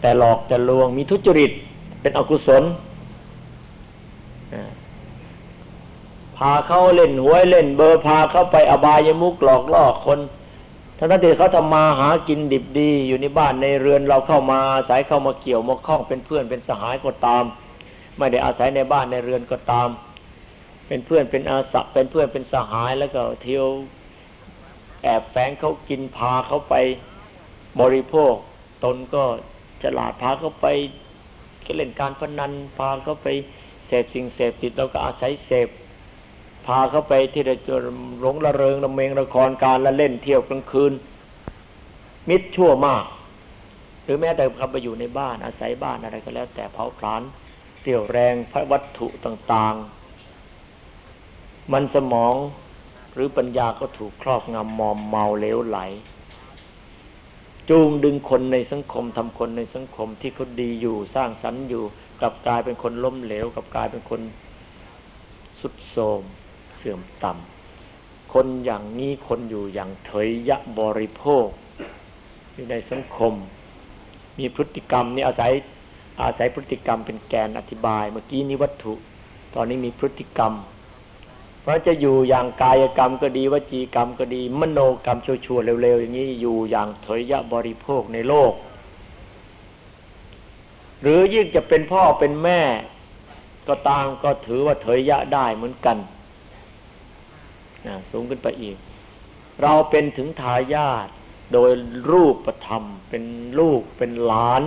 แต่หลอกจะลวงมีทุจริต เป็นอกุศลพาเขาเล่นหวยเล่นเบอร์พาเข้าไปอบายมุกหลอกล่อคน ทั้งนั้นที่เขาทำมาหากินดิบดีอยู่ในบ้านในเรือนเราเข้ามาอาศัยเข้ามาเกี่ยวมาคล้องเป็นเพื่อนเป็นสหายก็ตาม ไม่ได้อาศัยในบ้านในเรือนก็ตาม เป็นเพื่อนเป็นอาสะเป็นเพื่อนเป็นสหายแล้วก็เที่ยวแอบแฝงเขากินพาเขาไปบริโภค ตนก็ฉลาดพาเขาไปเล่นการพนันพาเขาไปเสพสิ่งเสพติดเราก็อาศัยเสพ พาเขาไปที่จะหลงระเริงระเมงละครการละเล่นเที่ยวกลางคืน มิดชั่วมาก หรือแม้แต่เขาไปอยู่ในบ้านอาศัยบ้านอะไรก็แล้ว แต่เผาผลาญเรี่ยวแรงพระวัตถุต่าง ๆ มันสมองหรือปัญญาก็ถูกครอบงำมอมเมาเลวไหล จูงดึงคนในสังคมทำคนในสังคมที่เขาดีอยู่สร้างสรรค์อยู่กลับกลายเป็นคนล้มเหลวกลับกลายเป็นคนสุดโทม สื่อมต่ำคนอย่างนี้คนอยู่อย่างเถยยะบริโภค อยู่ในสังคม มีพฤติกรรมนี่อาศัยอาศัยพฤติกรรมเป็นแกนอธิบาย เมื่อกี้นี้วัตถุ ตอนนี้มีพฤติกรรม เพราะจะอยู่อย่างกายกรรมก็ดีวจีกรรมก็ดี มโนกรรมชั่วๆเร็วๆอย่างนี้อยู่อย่างเถยยะบริโภคในโลก หรือยิ่งจะเป็นพ่อเป็นแม่ ก็ตามก็ถือว่าเถยยะได้เหมือนกัน นะสูงขึ้นไปอีก เราเป็นถึงทายาทโดยรูปธรรม เป็นลูกเป็นหลาน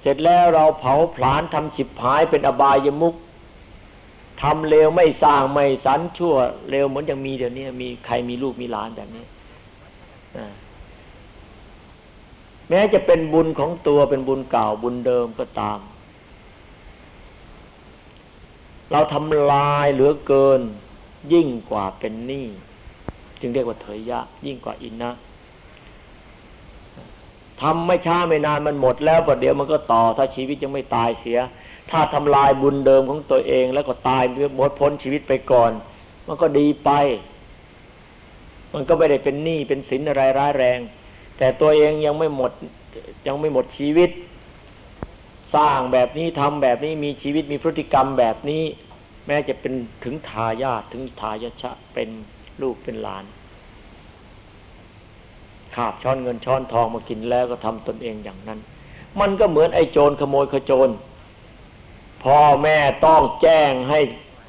เสร็จแล้วเราเผาผลาญทำฉิบหายเป็นอบายมุกทำเลวไม่สร้างไม่สันชั่วเลวเหมือนอย่างมีเดี๋ยวนี้มีใครมีลูกมีหลานแบบนี้แม้จะเป็นบุญของตัวเป็นบุญเก่าบุญเดิมก็ตาม เราทำลายเหลือเกิน ยิ่งกว่าเป็นหนี้จึงเรียกว่าเถยยะ ยิ่งกว่าอินนะทำไม่ช้าไม่นานมันหมดแล้วประเดี๋ยวมันก็ต่อ ถ้าชีวิตยังไม่ตายเสีย ถ้าทำลายบุญเดิมของตัวเอง แล้วก็ตายหมดพ้นชีวิตไปก่อน มันก็ดีไป มันก็ไม่ได้เป็นหนี้เป็นสินอะไรร้ายแรง แต่ตัวเองยังไม่หมดยังไม่หมดชีวิต สร้างแบบนี้ทำแบบนี้มีชีวิตมีพฤติกรรมแบบนี้ แม้จะเป็นถึงทายาทถึงทายชะเป็นลูกเป็นหลาน ขาบช้อนเงินช้อนทองมากินแล้วก็ทำตนเองอย่างนั้น มันก็เหมือนไอ้โจรขโมยขโจรพ่อแม่ต้องแจ้งให้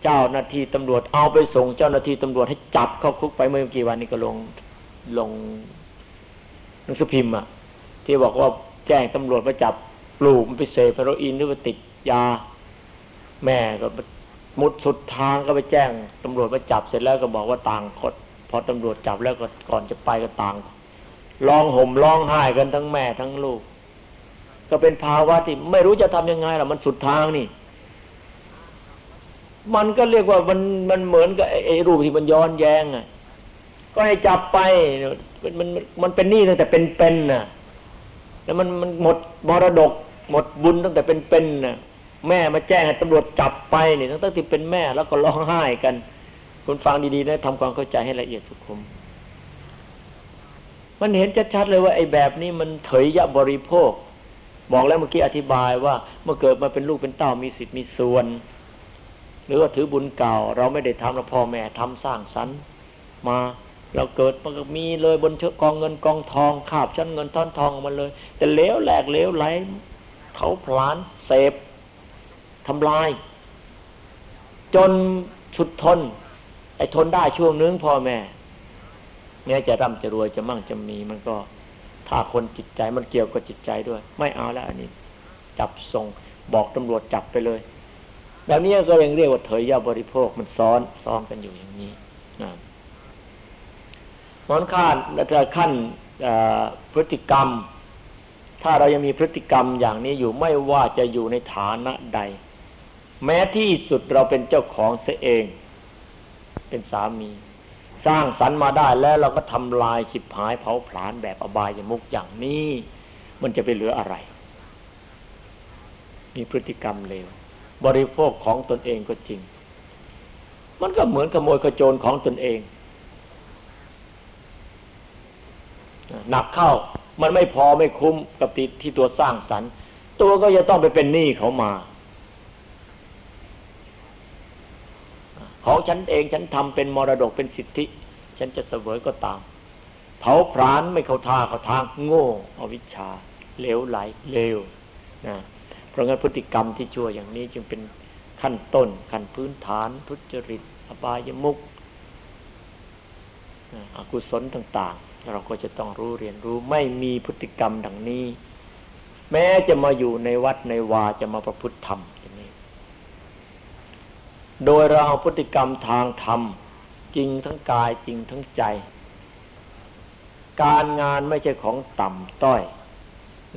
เจ้าหน้าที่ตำรวจ เอาไปส่งเจ้าหน้าที่ตำรวจให้จับเข้าคุกไปเมื่อกี่วันนี้ก็ลงลงหนังสือพิมพ์อะที่บอกว่าแจ้งตำรวจมาจับปลูกมันไปเสพเฮโรอีนหรือว่าติดยา แม่ก็ มุดสุดทางก็ไปแจ้งตำรวจมาจับเสร็จแล้วก็บอกว่าต่างคนพอตำรวจจับแล้วก็ก่อนจะไปก็ต่างร้องห่มร้องไห้กันทั้งแม่ทั้งลูก ก็เป็นภาวะที่ไม่รู้จะทำยังไงล่ะมันสุดทางนี่ มันก็เรียกว่ามันมันเหมือนกับไอ้รูปที่มันย้อนแย้งอะก็ให้จับไปมันมันมันเป็นหนี่ตั้งแต่เป็นเป็นน่ะ แล้วมันมันหมดมรดก หมดบุญตั้งแต่เป็นเป็นน่ะ แม่มาแจ้งให้ตำรวจจับไปเนี่ยตั้งแต่ที่เป็นแม่แล้วก็ร้องไห้กัน คุณฟังดีๆนะทำความเข้าใจให้ละเอียดสุขุมมันเห็นชัดๆเลยว่าไอ้แบบนี้มันเถยยะบริโภค บอกแล้วเมื่อกี้อธิบายว่า เมื่อเกิดมาเป็นลูกเป็นเต้ามีสิทธิ์มีส่วน หรือว่าถือบุญเก่า เราไม่ได้ทำเราพ่อแม่ทำสร้างสรรค์มาเราเกิดมันก็มีเลยบนเชกองเงินกองทองขาบชั้นเงินท่อนทองมาเลย แต่เลวแหลกเลวไหลเผาผลาญเสพ ทำลาย จนสุดทน ไอ้ทนได้ช่วงนึงพ่อแม่แม้จะร่ำจะรวยจะมั่งจะมีมันก็ถ้าคนจิตใจมันเกี่ยวกับจิตใจด้วย ไม่เอาแล้วอันนี้ จับส่งบอกตำรวจจับไปเลยแบบนี้ก็ยังเรียกว่าเถยยาบริโภคมันซ้อนซ้อนกันอยู่อย่างนี้นะมอนขั้นและขั้นพฤติกรรม ถ้าเรายังมีพฤติกรรมอย่างนี้อยู่ไม่ว่าจะอยู่ในฐานะใด แม้ที่สุดเราเป็นเจ้าของเสียเอง เป็นสามี สร้างสรรค์มาได้แล้วเราก็ทำลายฉิบหายเผาผลาญแบบอบายมุกอย่างนี้ มันจะไปเหลืออะไร มีพฤติกรรมเลวบริโภคของตนเองก็จริง มันก็เหมือนขโมยขโจรของตนเองหนักเข้ามันไม่พอไม่คุ้มกับติที่ตัวสร้างสรรค์ ตัวก็จะต้องไปเป็นหนี้เขามา ของฉันเองฉันทำเป็นมรดกเป็นสิทธิ ฉันจะเสวยก็ตาม เผาผลาญไม่เข้าท่าเข้าทาง โง่อวิชชาเลวไหลเลวนะเพราะงั้นพฤติกรรมที่ชั่วอย่างนี้จึงเป็นขั้นต้นขั้นพื้นฐาน ทุจริต อบายมุกอกุศลต่าง ๆ เราก็จะต้องรู้เรียนรู้ไม่มีพฤติกรรมดังนี้ แม้จะมาอยู่ในวัดในวาจะมาประพฤติธรรม โดยเราเอาพฤติกรรมทางธรรม จริงทั้งกายจริงทั้งใจ การงานไม่ใช่ของต่ำต้อย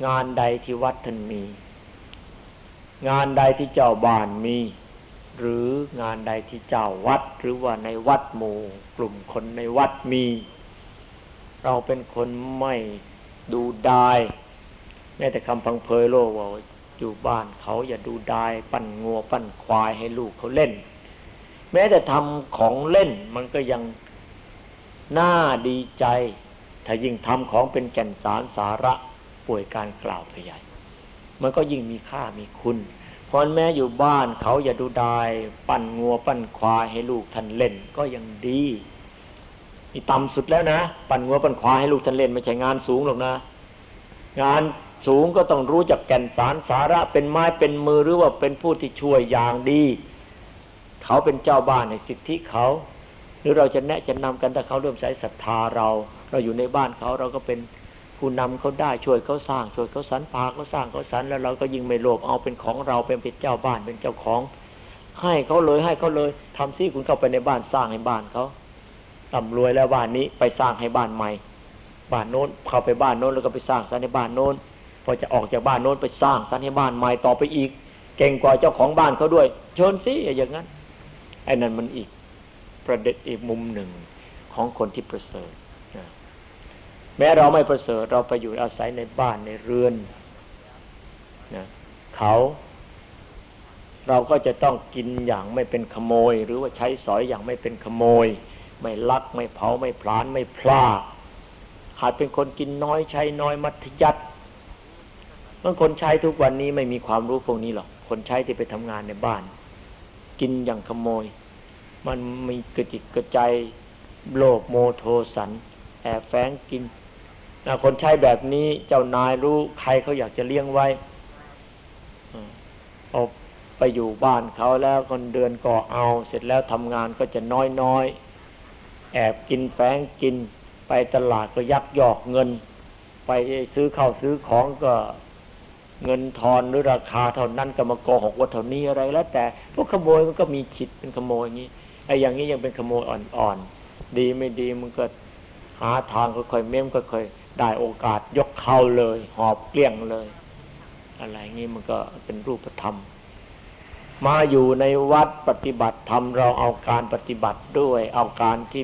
งานใดที่วัดท่านมี งานใดที่เจ้าบ้านมี หรืองานใดที่เจ้าวัด หรือว่าในวัดหมู่ กลุ่มคนในวัดมี เราเป็นคนไม่ดูดายแม้แต่คำพังเพยโลกว่าอยู่บ้านเขาอย่าดูดาย ปั้นงัว ปั้นควายให้ลูกเขาเล่น แม้แต่ทำของเล่นมันก็ยังน่าดีใจ ถ้ายิ่งทำของเป็นแก่นสารสาระป่วยการกล่าวไปใหญ่ มันก็ยิ่งมีค่ามีคุณพรแม้อยู่บ้านเขาอย่าดูดายปั้นงัวปั้นควายให้ลูกท่านเล่น ก็ยังดีนี่ต่ำสุดแล้วนะ ปั่นงัวปั่นควายให้ลูกท่านเล่นไม่ใช่งานสูงหรอกนะ งานสูงก็ต้องรู้จักแก่นสารสาระเป็นไม้เป็นมือหรือว่าเป็นผู้ที่ช่วยอย่างดี เขาเป็นเจ้าบ้านในสิทธิเขา หรือเราจะแนะจะนำกันถ้าเขาเริ่มใช้ศรัทธาเรา เราอยู่ในบ้านเขาเราก็เป็นผู้นำเขาได้ช่วยเขาสร้างช่วยเขาสรรพาเขาสร้างเขาสรรแล้วเราก็ยิ่งไม่โลภเอาเป็นของเราเป็นเป็นเจ้าบ้านเป็นเจ้าของ ให้เขาเลยให้เขาเลยทำซิคุณเข้าไปในบ้านสร้างให้บ้านเขาร่ำรวยแล้วบ้านนี้ไปสร้างให้บ้านใหม่ บ้านโน้นเข้าไปบ้านโน้นแล้วก็ไปสร้างซะในบ้านโน้นพอจะออกจากบ้านโน้นไปสร้างซะในบ้านใหม่ต่อไปอีก เก่งกว่าเจ้าของบ้านเขาด้วย เชิญสิอย่างนั้น ไอ้นั่นมันอีกประเด็นอีกมุมหนึ่งของคนที่ประเสริฐแม้เราไม่ประเสริฐเราไปอยู่อาศัยในบ้านในเรือนนะเขาเราก็จะต้องกินอย่างไม่เป็นขโมย หรือว่าใช้สอยอย่างไม่เป็นขโมย ไม่ลักไม่เผาไม่พลานไม่พลาดหากเป็นคนกินน้อยใช้น้อยมัธยัติบางคนใช้ทุกวันนี้ไม่มีความรู้พวกนี้หรอกคนใช้ที่ไปทำงานในบ้าน กินอย่างขโมย มันมีกระจิกกระใจโลภโมโทสัน แอบแฝงกินนะคนใช้แบบนี้เจ้านายรู้ใครเขาอยากจะเลี้ยงไว้เอาไปอยู่บ้านเขาแล้วคนเดือนก็เอา เสร็จแล้วทำงานก็จะน้อยน้อยแอบกินแฝงกิน ไปตลาดก็ยักยอกเงิน ไปซื้อข้าวซื้อของก็ เงินทอนหรือราคาเท่านั้นก็มาโกหกว่าเท่านี้อะไรแล้ว แต่พวกขโมยมันก็มีฉิดเป็นขโมยอย่างนี้ไอ้อย่างนี้ยังเป็นขโมยอ่อนๆดีไม่ดีมันก็หาทางค่อยๆเม้มค่อยๆได้โอกาสยกเข้าเลย หอบเกลี้ยงเลย อะไรงี้มันก็เป็นรูปธรรม มาอยู่ในวัดปฏิบัติธรรมเราเอาการปฏิบัติด้วย เอาการที่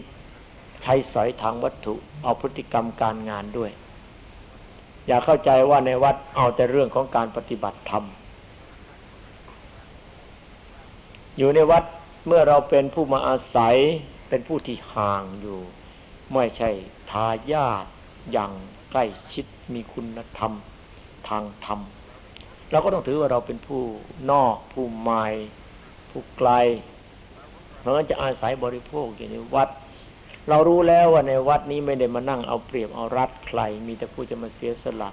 ใช้สอยทางวัตถุ เอาพฤติกรรมการงานด้วย อย่าเข้าใจว่าในวัดเอาแต่เรื่องของการปฏิบัติธรรม อยู่ในวัดเมื่อเราเป็นผู้มาอาศัยเป็นผู้ที่ห่างอยู่ ไม่ใช่ทายาทอย่างใกล้ชิดมีคุณธรรมทางธรรม เราก็ต้องถือว่าเราเป็นผู้นอกผู้ใหม่ผู้ไกลเพราะฉะนั้นจะอาศัยบริโภคอยู่ในวัด เรารู้แล้วว่าในวัดนี้ไม่ได้มานั่งเอาเปรียบเอารัดใคร มีแต่ผู้จะมาเสียสละ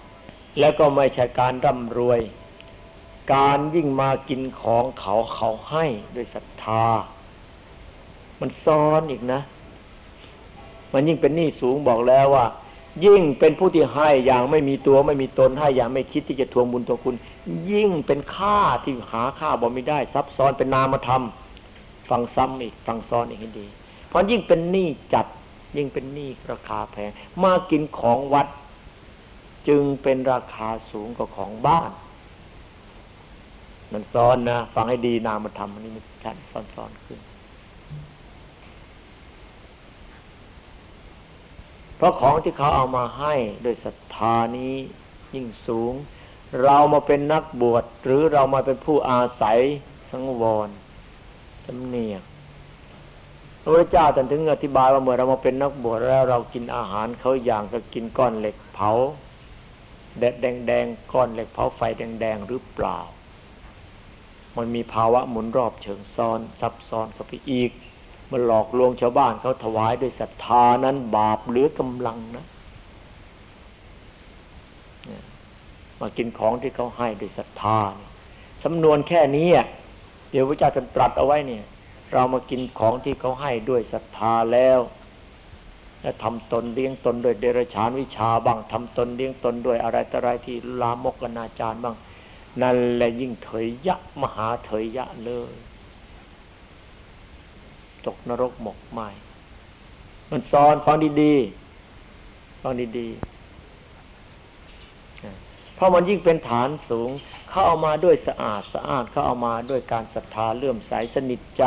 แล้วก็ไม่ใช่การร่ำรวย การยิ่งมากินของเขาเขาให้ด้วยศรัทธา มันซ้อนอีกนะ มันยิ่งเป็นหนี้สูงบอกแล้วว่า ยิ่งเป็นผู้ที่ให้อย่างไม่มีตัวไม่มีตนให้อย่างไม่คิดที่จะทวงบุญทวงคุณ ยิ่งเป็นค่าที่หาค่าบ่ไม่ได้ ซับซ้อนเป็นนามธรรมฟังซ้ำอีกฟังซ้อนอีกให้ดี ราะยิ่งเป็นหนี้จัด ยิ่งเป็นหนี้ราคาแพง มากินของวัด จึงเป็นราคาสูงกว่าของบ้าน มันซ้อนนะฟังให้ดีนามาทำอันนี้มันชัดซ้อนๆขึ้น เพราะของที่เขาเอามาให้โดยศรัทธานี้ยิ่งสูง เรามาเป็นนักบวชหรือเรามาเป็นผู้อาศัยสังวรสำเนียก พระพุทธเจ้าท่านถึงอธิบายว่าเมื่อเรามาเป็นนักบวชแล้ว เรากินอาหารเขาอย่างก็กินก้อนเหล็กเผาแดดแดงๆก้อนเหล็กเผาไฟแดงๆหรือเปล่า มันมีภาวะหมุนรอบเชิงซ้อนซับซ้อนเข้าไปอีกมันหลอกลวงชาวบ้านเขาถวายด้วยศรัทธานั้นบาปเหลือกำลังนะมากินของที่เขาให้ด้วยศรัทธาสำนวนแค่นี้เดี๋ยวพระเจ้าท่านตรัสเอาไว้เนี่ย เรามากินของที่เขาให้ด้วยศรัทธาแล้วและทำตนเลี้ยงตนด้วยเดรัจฉานวิชาบ้างทำตนเลี้ยงตนด้วยอะไรต่ออะไรที่ลามกนาจารบ้าง นั่นแหละยิ่งเถยยะมหาเถยยะเลยตกนรกหมกไหมมันสอนฟังดีๆฟังดีๆเพราะมันยิ่งเป็นฐานสูง เข้าเอามาด้วยสะอาดสะอาดเขาเอามาด้วยการศรัทธาเลื่อมใสสนิทใจ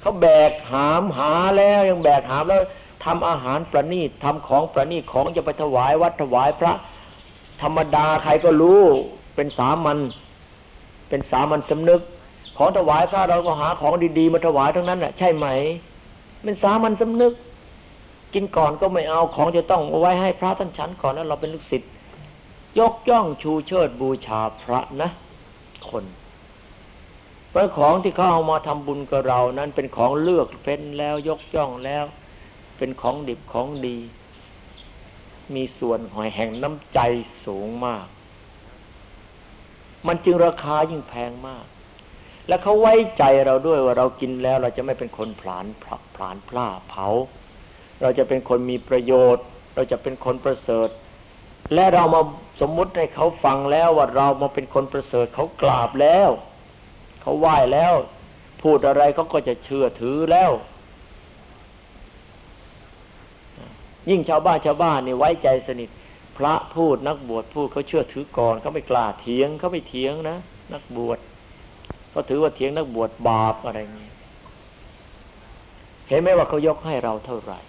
เขาแบกหามหาแล้วยังแบกหามแล้วทำอาหารประณีตทำของประณีตของจะไปถวายวัดถวายพระ ธรรมดาใครก็รู้ เป็นสามัญเป็นสามัญสำนึก ของถวายพระเราก็หาของดีๆ มาถวายทั้งนั้นแหละใช่ไหม เป็นสามัญสำนึก กินก่อนก็ไม่เอาของจะต้องเอาไว้ให้พระท่านฉันก่อนแล้วเราเป็นลูกศิษย์ยกย่องชูเชิดบูชาพระนะ คน เพราะของที่เขาเอามาทำบุญกับเรานั้นเป็นของเลือกเป็นแล้วยกย่องแล้ว เป็นของดิบของดี มีส่วนหอยแห่งน้ำใจสูงมาก มันจึงราคายิ่งแพงมาก และเขาไว้ใจเราด้วยว่าเรากินแล้ว เราจะไม่เป็นคนผลานผลานพล่าเผา เราจะเป็นคนมีประโยชน์ เราจะเป็นคนประเสริฐ และเรามาสมมุติให้เขาฟังแล้วว่าเรามาเป็นคนประเสริฐเขากราบแล้ว เขาไหว้แล้ว พูดอะไรเขาก็จะเชื่อถือแล้ว ยิ่งชาวบ้านชาวบ้านนี่ไว้ใจสนิท พระพูดนักบวชพูดเขาเชื่อถือก่อนเขาไม่กล้าเถียงเขาไม่เถียงนะนักบวชเขาถือว่าเถียงนักบวชบาปอะไรเงี้ยเห็นไหมว่าเขายกให้เราเท่าไหร่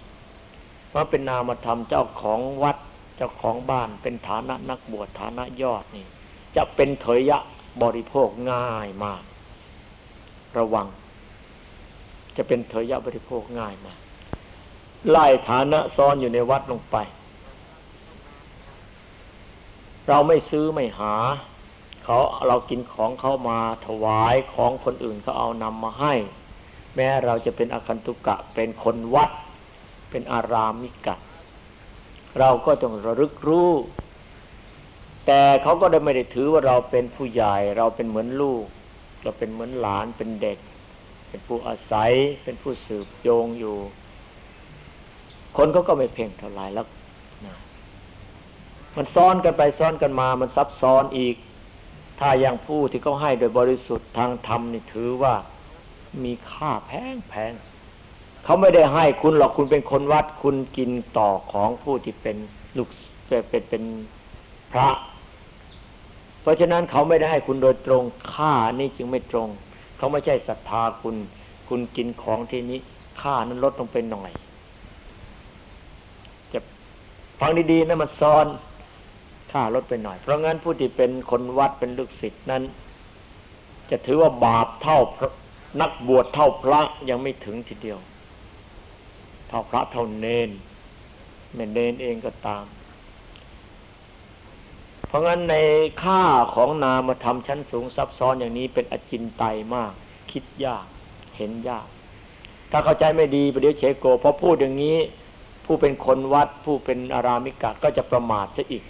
ว่าเป็นนามธรรมเจ้าของวัดเจ้าของบ้านเป็นฐานะนักบวชฐานะยอดนี่ จะเป็นเถยยะบริโภคง่ายมาก ระวัง จะเป็นเถรยะบริโภคง่ายมาไล่ฐานะซ้อนอยู่ในวัดลงไป เราไม่ซื้อไม่หา เขาเรากินของเขามาถวายของคนอื่นเขาเอานำมาให้ แม้เราจะเป็นอาคันตุกะเป็นคนวัด เป็นอารามิกะ เราก็ต้องระลึกรู้ แต่เขาก็ได้ไม่ได้ถือว่าเราเป็นผู้ใหญ่ เราเป็นเหมือนลูก เราเป็นเหมือนหลานเป็นเด็ก เป็นผู้อาศัย เป็นผู้สืบโยงอยู่ คนเขาก็ไม่เพ่งเท่าไหร่แล้วนะมันซ้อนกันไปซ้อนกันมา มันซับซ้อนอีก ถ้าอย่างผู้ที่เขาให้โดยบริสุทธิ์ทางธรรมนี่ถือว่ามีค่าแพงแพงเขาไม่ได้ให้คุณหรอกคุณเป็นคนวัด คุณกินต่อของผู้ที่เป็นลูกเป็นเป็นพระ เพราะฉะนั้นเขาไม่ได้ให้คุณโดยตรงค่านี่จึงไม่ตรง เขาไม่ใช่ศรัทธาคุณ คุณกินของที่นี้ค่านั้นลดลงไปหน่อย จะฟังดีๆนะมันซ้อนค่าลดไปหน่อย เพราะงั้นผู้ที่เป็นคนวัดเป็นลูกศิษย์นั้น จะถือว่าบาปเท่านักบวชเท่าพระยังไม่ถึงทีเดียว เท่าพระเท่าเนนแม่เนนเองก็ตาม เพราะงั้นในค่าของนามธรรมชั้นสูงซับซ้อนอย่างนี้เป็นอจินไตยมาก คิดยากเห็นยาก ถ้าเข้าใจไม่ดีประเดี๋ยวเชโกพอพูดอย่างนี้ ผู้เป็นคนวัดผู้เป็นอารามิกะก็จะประมาทซะอีก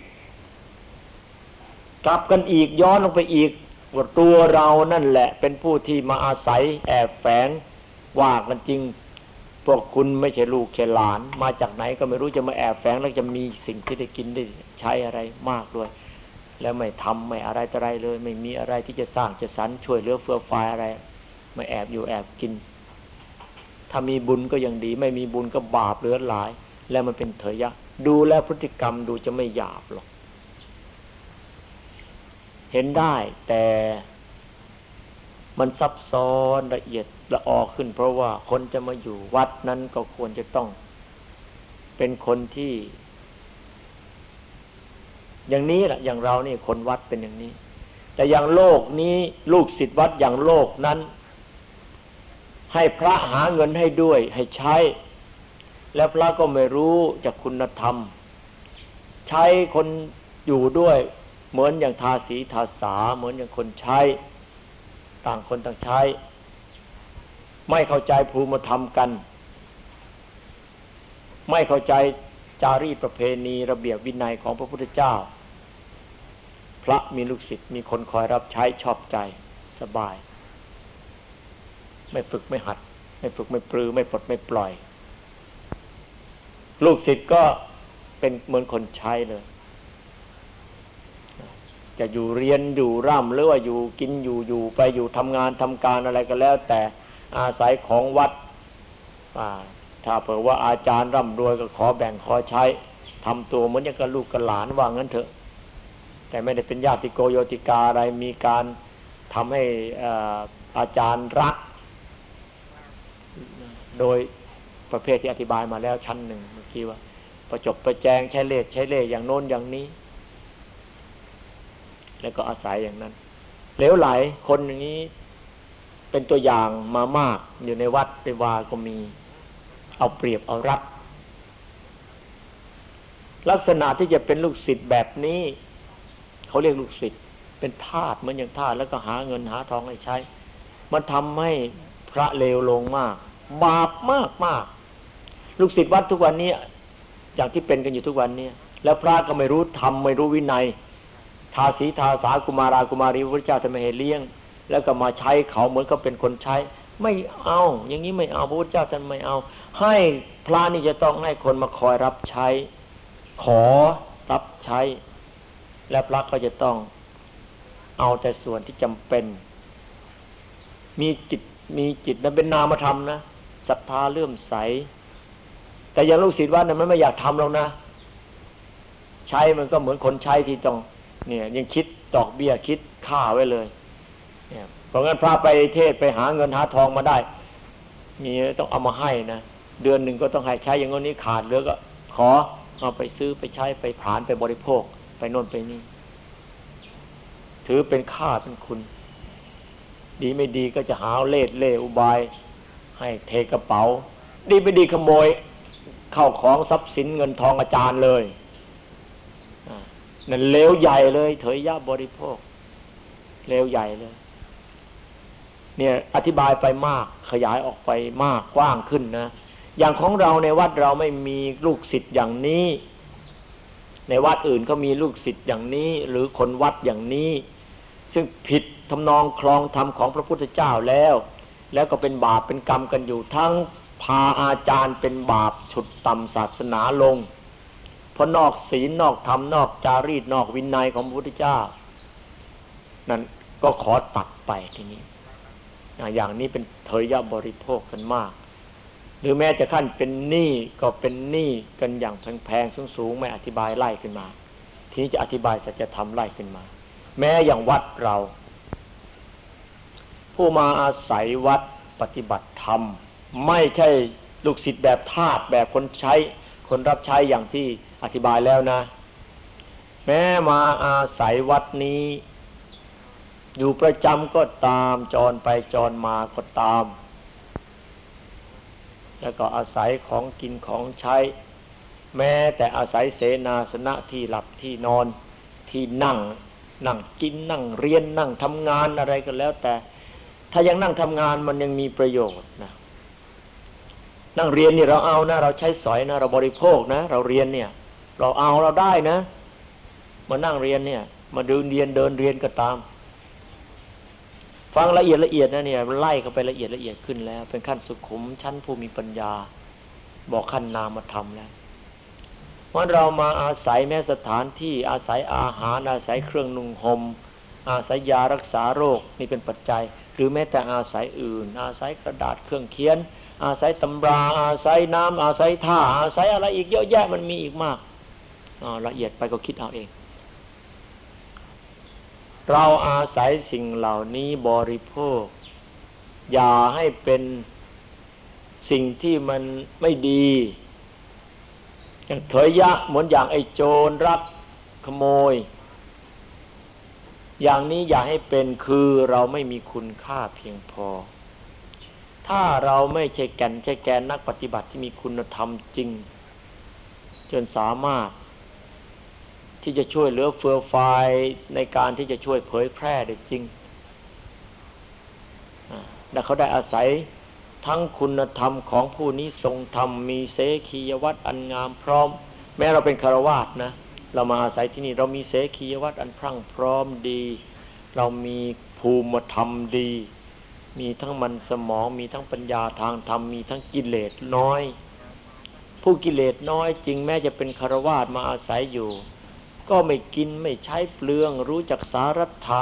กลับกันอีกย้อนลงไปอีกว่าตัวเรานั่นแหละ เป็นผู้ที่มาอาศัยแอบแฝงว่ากันจริงพวกคุณไม่ใช่ลูกใช่หลาน มาจากไหนก็ไม่รู้จะมาแอบแฝงแล้วจะมีสิ่งที่ได้กินได้ใช้อะไรมากด้วย แล้วไม่ทำไม่อะไรอะไรเลย ไม่มีอะไรที่จะสร้างจะสรรช่วยเหลือเฟื่อฟายอะไร ไม่แอบอยู่แอบกิน ถ้ามีบุญก็ยังดี ไม่มีบุญก็บาปเหลือหลาย แล้วมันเป็นเถยะ ดูแลพฤติกรรมดูจะไม่หยาบหรอก เห็นได้แต่มันซับซ้อนละเอียดละออขึ้น เพราะว่าคนจะมาอยู่วัดนั้นก็ควรจะต้อง เป็นคนที่ อย่างนี้แหละอย่างเรานี่คนวัดเป็นอย่างนี้ แต่อย่างโลกนี้ลูกศิษย์วัดอย่างโลกนั้น ให้พระหาเงินให้ด้วยให้ใช้ แล้วพระก็ไม่รู้จากคุณธรรม ใช้คนอยู่ด้วย เหมือนอย่างทาสีทาสาเหมือนอย่างคนใช้ ต่างคนต่างใช้ ไม่เข้าใจภูมิธรรมกัน ไม่เข้าใจ จารีตประเพณีระเบียบวินัยของพระพุทธเจ้า พระมีลูกศิษย์มีคนคอยรับใช้ชอบใจสบาย ไม่ฝึกไม่หัด ไม่ฝึกไม่ปลือ ไม่ปลดไม่ปล่อย ลูกศิษย์ก็เป็นเหมือนคนใช้เลยจะอยู่เรียนอยู่ร่ำหรือว่าอยู่กินอยู่อยู่ไปอยู่ทำงานทำการอะไรก็แล้ว แต่อาศัยของวัด ถ้าเผื่อว่าอาจารย์ร่ำรวยก็ขอแบ่งขอใช้ทำตัวเหมือนอย่างกับลูกกับหลานว่างั้นเถอะ แต่ไม่ได้เป็นญาติโกโยติกาอะไรมีการทำให้อาจารย์รัก โดยประเภทที่อธิบายมาแล้วชั้นหนึ่งเมื่อกี้ว่า ประจบประแจงใช้เลขใช้เลขอย่างโน้นอย่างนี้ แล้วก็อาศัยอย่างนั้นเลวไหลคนอย่างนี้เป็นตัวอย่างมามากอยู่ในวัดในวาก็มี เอาเปรียบเอารัดลักษณะที่จะเป็นลูกศิษย์แบบนี้ เขาเรียกลูกศิษย์เป็นทาสเหมือนอย่างทาสแล้วก็หาเงินหาทองให้ใช้ มันทำให้พระเลวลงมาก บาปมากมากลูกศิษย์วัดทุกวันนี้อย่างที่เป็นกันอยู่ทุกวันนี้แล้วพระก็ไม่รู้ทำไม่รู้วินัย ทาสีทาสากุมารากุมารีพระเจ้าทำไมให้เลี้ยง แล้วก็มาใช้เขาเหมือนเขาเป็นคนใช้ ไม่เอา อย่างนี้ไม่เอาพระพุทธเจ้าท่านไม่เอา ให้พระนี่จะต้องให้คนมาคอยรับใช้ ขอรับใช้ และพระก็จะต้องเอาแต่ส่วนที่จำเป็น มีจิตมีจิตนั้นเป็นนามธรรมนะศรัทธาเลื่อมใส แต่ย่างลูกศิษย์ว่านี่ยมันไม่อยากทำหรอกนะใช้มันก็เหมือนคนใช้ที่ต้อง เนี่ย ยังคิดดอกเบี้ยคิดค่าไว้เลยเนี่ยเพราะงั้นพระไปเทศไปหาเงินหาทองมาได้ มีต้องเอามาให้นะ เดือนหนึ่งก็ต้องให้ใช้อย่างนี้ขาดเหลือก็ ขอเอาไปซื้อไปใช้ไปผ่านไปบริโภค ไปโน่นไปนี่ ถือเป็นค่าเป็นคุณ ดีไม่ดีก็จะหาเล่เล่อุบาย ให้เทกระเป๋า ดีไม่ดีขโมยเข้าของทรัพย์สินเงินทองอาจารย์เลยนั่นเลวใหญ่เลย เถยยะบริโภค เลวใหญ่เลย เนี่ย อธิบายไปมากขยายออกไปมากกว้างขึ้นนะ อย่างของเราในวัดเราไม่มีลูกศิษย์อย่างนี้ ในวัดอื่นก็มีลูกศิษย์อย่างนี้ หรือคนวัดอย่างนี้ ซึ่งผิดทำนองคลองธรรมของพระพุทธเจ้าแล้ว แล้วก็เป็นบาปเป็นกรรมกันอยู่ทั้งพาอาจารย์เป็นบาปฉุดต่ำศาสนาลง เพราะนอกศีลนอกธรรมนอกจารีตนอกวินัยของพระพุทธเจ้า นั้นก็ขอตัดไปทีนี้ อย่างนี้เป็นเถรยบริโภคกันมาก หรือแม้จะขั้นเป็นหนี้ก็เป็นหนี้กันอย่างแพงๆสูงๆไม่อธิบายไล่ขึ้นมา ทีนี้จะอธิบายสัจธรรมไล่ขึ้นมา แม้อย่างวัดเรา ผู้มาอาศัยวัดปฏิบัติธรรม ไม่ใช่ลูกศิษย์แบบทาสแบบคนใช้ คนรับใช้อย่างที่อธิบายแล้วนะ แม้มาอาศัยวัดนี้ อยู่ประจำก็ตามจรไปจรมาก็ตาม แล้วก็อาศัยของกินของใช้ แม้แต่อาศัยเสนาสนะที่หลับที่นอนที่นั่ง นั่งกินนั่งเรียนนั่งทำงานอะไรก็แล้ว แต่ ถ้ายังนั่งทำงานมันยังมีประโยชน์นะนั่งเรียนนี่เราเอานะ เราใช้สอยนะ เราบริโภคนะ เราเรียนเนี่ย เราเอาเราได้นะ มานั่งเรียนเนี่ย มาเดินเรียนเดินเรียนก็ตาม ฟังละเอียดละเอียดนะเนี่ยไล่เข้าไปละเอียดละเอียดขึ้นแล้ว เป็นขั้นสุขุมชั้นผู้มีปัญญา บอกขั้นนามธรรมแล้วเพราะเรามาอาศัยแม้สถานที่อาศัยอาหารอาศัยเครื่องนุ่งหม่มอาศัยยารักษาโรคนี่เป็นปัจจัย หรือแม้แต่อาศัยอื่น อาศัยกระดาษเครื่องเขียน อาศัยตำรา อาศัยน้ำอาศัยท่าอาศัยอะไรอีกเยอะแยะมันมีอีกมากละเอียดไปก็คิดเอาเอง เราอาศัยสิ่งเหล่านี้บริโภค อย่าให้เป็นสิ่งที่มันไม่ดีอย่างเถยยะเหมือนอย่างไอ้โจรรักขโมย อย่างนี้อย่าให้เป็นคือเราไม่มีคุณค่าเพียงพอ ถ้าเราไม่ใช่แก่นใช่แกนนักปฏิบัติที่มีคุณธรรมจริง จนสามารถ ที่จะช่วยเหลือเฟือไฟในการที่จะช่วยเผยแพร่ได้จริงและเขาได้อาศัยทั้งคุณธรรมของผู้นี้ทรงธรรมมีเสขียวัตรอันงามพร้อม แม้เราเป็นคารวาสนะ เรามาอาศัยที่นี่เรามีเสขียวัตรอันพรั่งพร้อมดี เรามีภูมิธรรมดี มีทั้งมันสมอง มีทั้งปัญญาทางธรรมมีทั้งกิเลสน้อย ผู้กิเลสน้อยจริงแม้จะเป็นคารวาสมาอาศัยอยู่ ก็ไม่กินไม่ใช้เปลือง รู้จักสารัตะ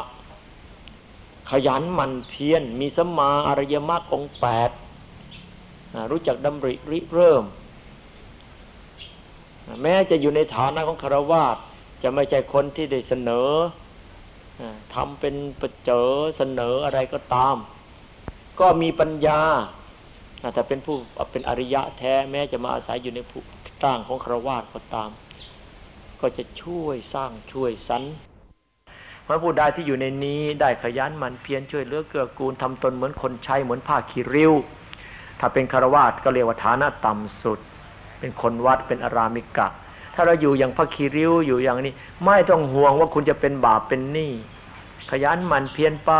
ขยันมันเพียรมีสัมมาอริยมรรคองแปดรู้จักดำริริเริ่ม แม้จะอยู่ในฐานะของคารวาสจะไม่ใช่คนที่ได้เสนอทำเป็นประเจอเสนออะไรก็ตาม ก็มีปัญญาแต่เป็นผู้เป็นอริยะแท้แม้จะมาอาศัยอยู่ในผู้ตั้งของคารวาสก็ตาม ก็จะช่วยสร้างช่วยสรรพระผู้ใดที่อยู่ในนี้ได้ขยันมันเพียรช่วยเหลือเกื้อกูลทำตนเหมือนคนใช้เหมือนผ้าคีริ้ว ถ้าเป็นคารวาสก็เรียกว่าฐานะต่ำสุด เป็นคนวัดเป็นอารามิกะ ถ้าเราอยู่อย่างพระคีริ้วอยู่อย่างนี้ ไม่ต้องห่วงว่าคุณจะเป็นบาปเป็นหนี้ขยันมันเพียรไป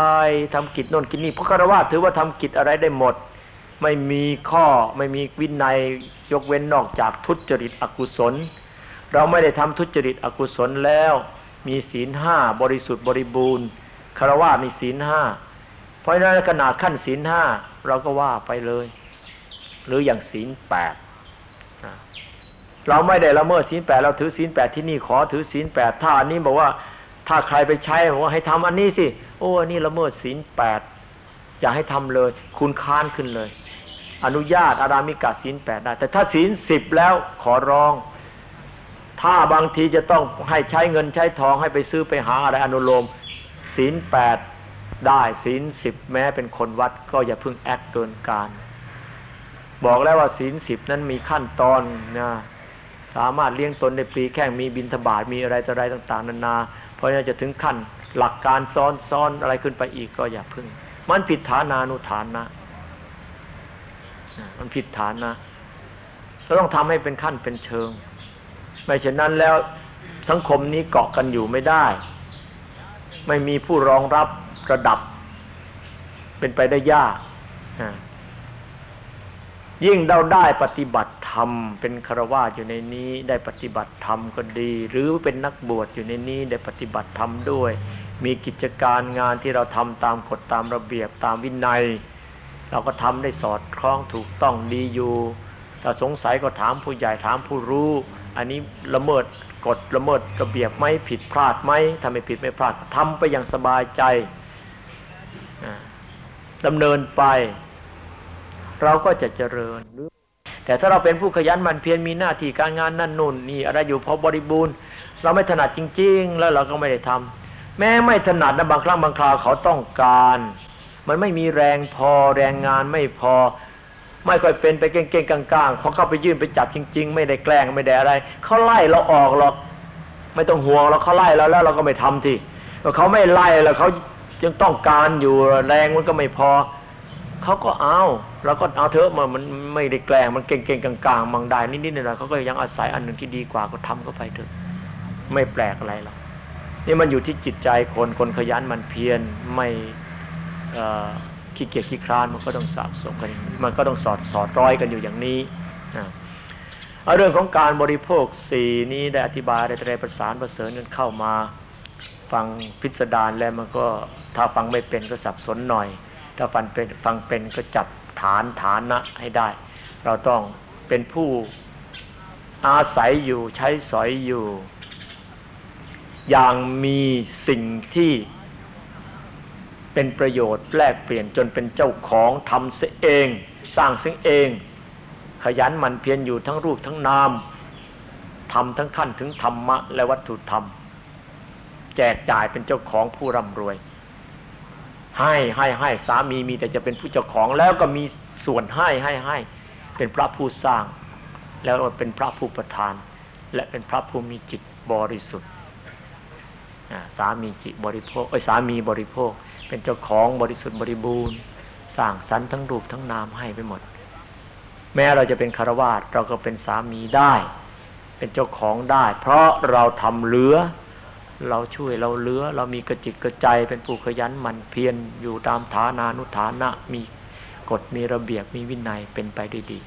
ทำกิจโน่นกิจนี่เพราะคารวะถือว่าทำกิจอะไรได้หมด ไม่มีข้อไม่มีวินัยยกเว้นนอกจากทุจริตอกุศล เราไม่ได้ทำทุจริตอกุศลแล้ว มีศีลห้าบริสุทธิ์บริบูรณ์คารวะมีศีลห้าเพราะฉะนั้นขนาดขั้นศีลห้าเราก็ว่าไปเลย หรืออย่างศีลแปดเราไม่ได้ละเมิดศีลแปดเราถือศีลแปดที่นี่ขอถือศีลแปดถ้าอันนี้บอกว่าถ้าใครไปใช้บอกว่าให้ทำอันนี้สิโอ้อันนี้ละเมิดศีลแปดอย่าให้ทำเลย คุณค้านขึ้นเลย อนุญาตอารามิกาศีลแปดได้ แต่ถ้าศีลสิบแล้วขอร้อง ถ้าบางทีจะต้องให้ใช้เงินใช้ทองให้ไปซื้อไปหาอะไรอนุโลมศีลแปดได้ศีลสิบแม้เป็นคนวัดก็อย่าเพิ่งแอคเกินการ บอกแล้วว่าศีลสิบนั้นมีขั้นตอนนะสามารถเลี้ยงตนในปีแข่งมีบินทบาทมีอะไรต่ออะไรต่างๆนานา เพราะนั้นจะถึงขั้นหลักการซ้อนซ้อนอะไรขึ้นไปอีกก็อย่าพึ่ง มันผิดฐานานุฐานนะ มันผิดฐานนะเราต้องทำให้เป็นขั้นเป็นเชิง ไม่เช่นนั้นแล้วสังคมนี้เกาะกันอยู่ไม่ได้ ไม่มีผู้รองรับระดับ เป็นไปได้ยาก ยิ่งเราได้ปฏิบัติธรรม เป็นคารวะอยู่ในนี้ ได้ปฏิบัติธรรมก็ดี หรือเป็นนักบวชอยู่ในนี้ ได้ปฏิบัติธรรมด้วย มีกิจการงานที่เราทำตามกฎตามระเบียบตามวินัย เราก็ทำได้สอดคล้องถูกต้องดีอยู่ถ้าสงสัยก็ถามผู้ใหญ่ถามผู้รู้ อันนี้ละเมิดกฎละเมิดระเบียบไหมผิดพลาดไหมทำไม่ผิดไม่พลาดทำไปอย่างสบายใจดำเนินไป เราก็จะเจริญ แต่ถ้าเราเป็นผู้ขยันหมั่นเพียรมีหน้าที่การงานนั่นนู่นนี่อะไรอยู่พอบริบูรณ์ เราไม่ถนัดจริง ๆ แล้วเราก็ไม่ได้ทำแม้ไม่ถนัดนะบางครั้งบางคราวเขาต้องการ มันไม่มีแรงพอแรงงานไม่พอ ไม่ค่อยเป็นไปเก่งๆกลางๆพอเข้าไปยื่นไปจับจริง ๆ ไม่ได้แกล้งไม่ได้อะไรเขาไล่เราออกหรอก ไม่ต้องห่วงเราเขาไล่เราแล้วเราก็ไม่ทำทีเขาไม่ไล่แล้วเขายังต้องการอยู่แรงมันก็ไม่พอเขาก็เอาเราก็เอาเถอะมันมันไม่ได้แกล้งมันเก่งๆกลางๆมังได้นิดๆหน่อยๆเขาก็ยังอาศัยอันหนึ่งที่ดีกว่าก็ทำเข้าไปเถอะ ไม่แปลกอะไรหรอกนี่มันอยู่ที่จิตใจคนคนขยันมันเพียรไม่ ขี้เกียจขี้คร้านมันก็ต้องสะสมกันมันก็ต้องสอดสอดร้อยกันอยู่อย่างนี้เอาเรื่องของการบริโภคสี่นี้ได้อธิบายได้ได้ประสานประเสริญกันเข้ามาฟังพิสดารแล้วมันก็ถ้าฟังไม่เป็นก็สับสนหน่อย ถ้าฟังเป็นฟังเป็นก็จับฐานฐานะให้ได้ เราต้องเป็นผู้อาศัยอยู่ใช้สอยอยู่ อย่างมีสิ่งที่ เป็นประโยชน์แลกเปลี่ยนจนเป็นเจ้าของทำเสียเอง สร้างเสียเอง ขยันหมั่นเพียรอยู่ทั้งรูปทั้งนามทำทั้งขั้นถึงธรรมะและวัตถุธรรม แจกจ่ายเป็นเจ้าของผู้ร่ำรวย ให้ให้ให้สามีมีแต่จะเป็นผู้เจ้าของแล้วก็มีส่วนให้ให้ให้ เป็นพระผู้สร้าง แล้วเป็นพระผู้ประทาน และเป็นพระผู้มีจิตบริสุทธิ์สามีจิตบริโภคไอ้สามีบริโภค เป็นเจ้าของบริสุทธิ์บริบูรณ์สร้างสรรค์ทั้งรูปทั้งนามให้ไปหมด แม้เราจะเป็นคารวาสเราก็เป็นสามีได้ เป็นเจ้าของได้ เพราะเราทำเหลือ เราช่วยเราเลือ เรามีกระจิตกระใจเป็นผู้ขยันหมั่นเพียรอยู่ตามฐานานุฐานะมีกฎมีระเบียบมีวินัยเป็นไปได้ดี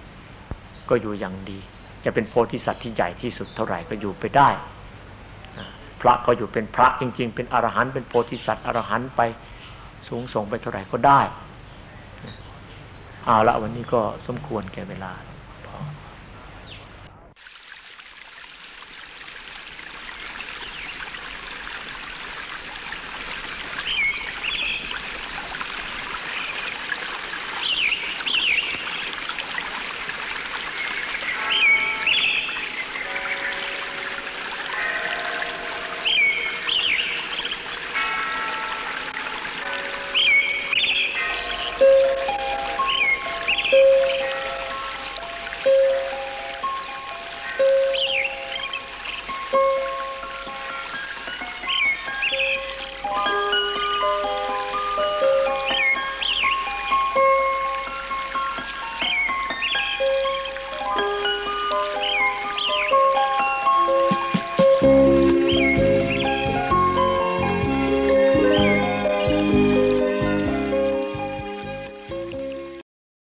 ก็อยู่อย่างดี จะเป็นโพธิสัตว์ที่ใหญ่ที่สุดเท่าไหร่ก็อยู่ไปได้พระก็อยู่เป็นพระจริง ๆ เป็นอรหันต์เป็นโพธิสัตว์อรหันต์ไป สูงส่งไปเท่าไหร่ก็ได้ เอาละวันนี้ก็สมควรแก่เวลา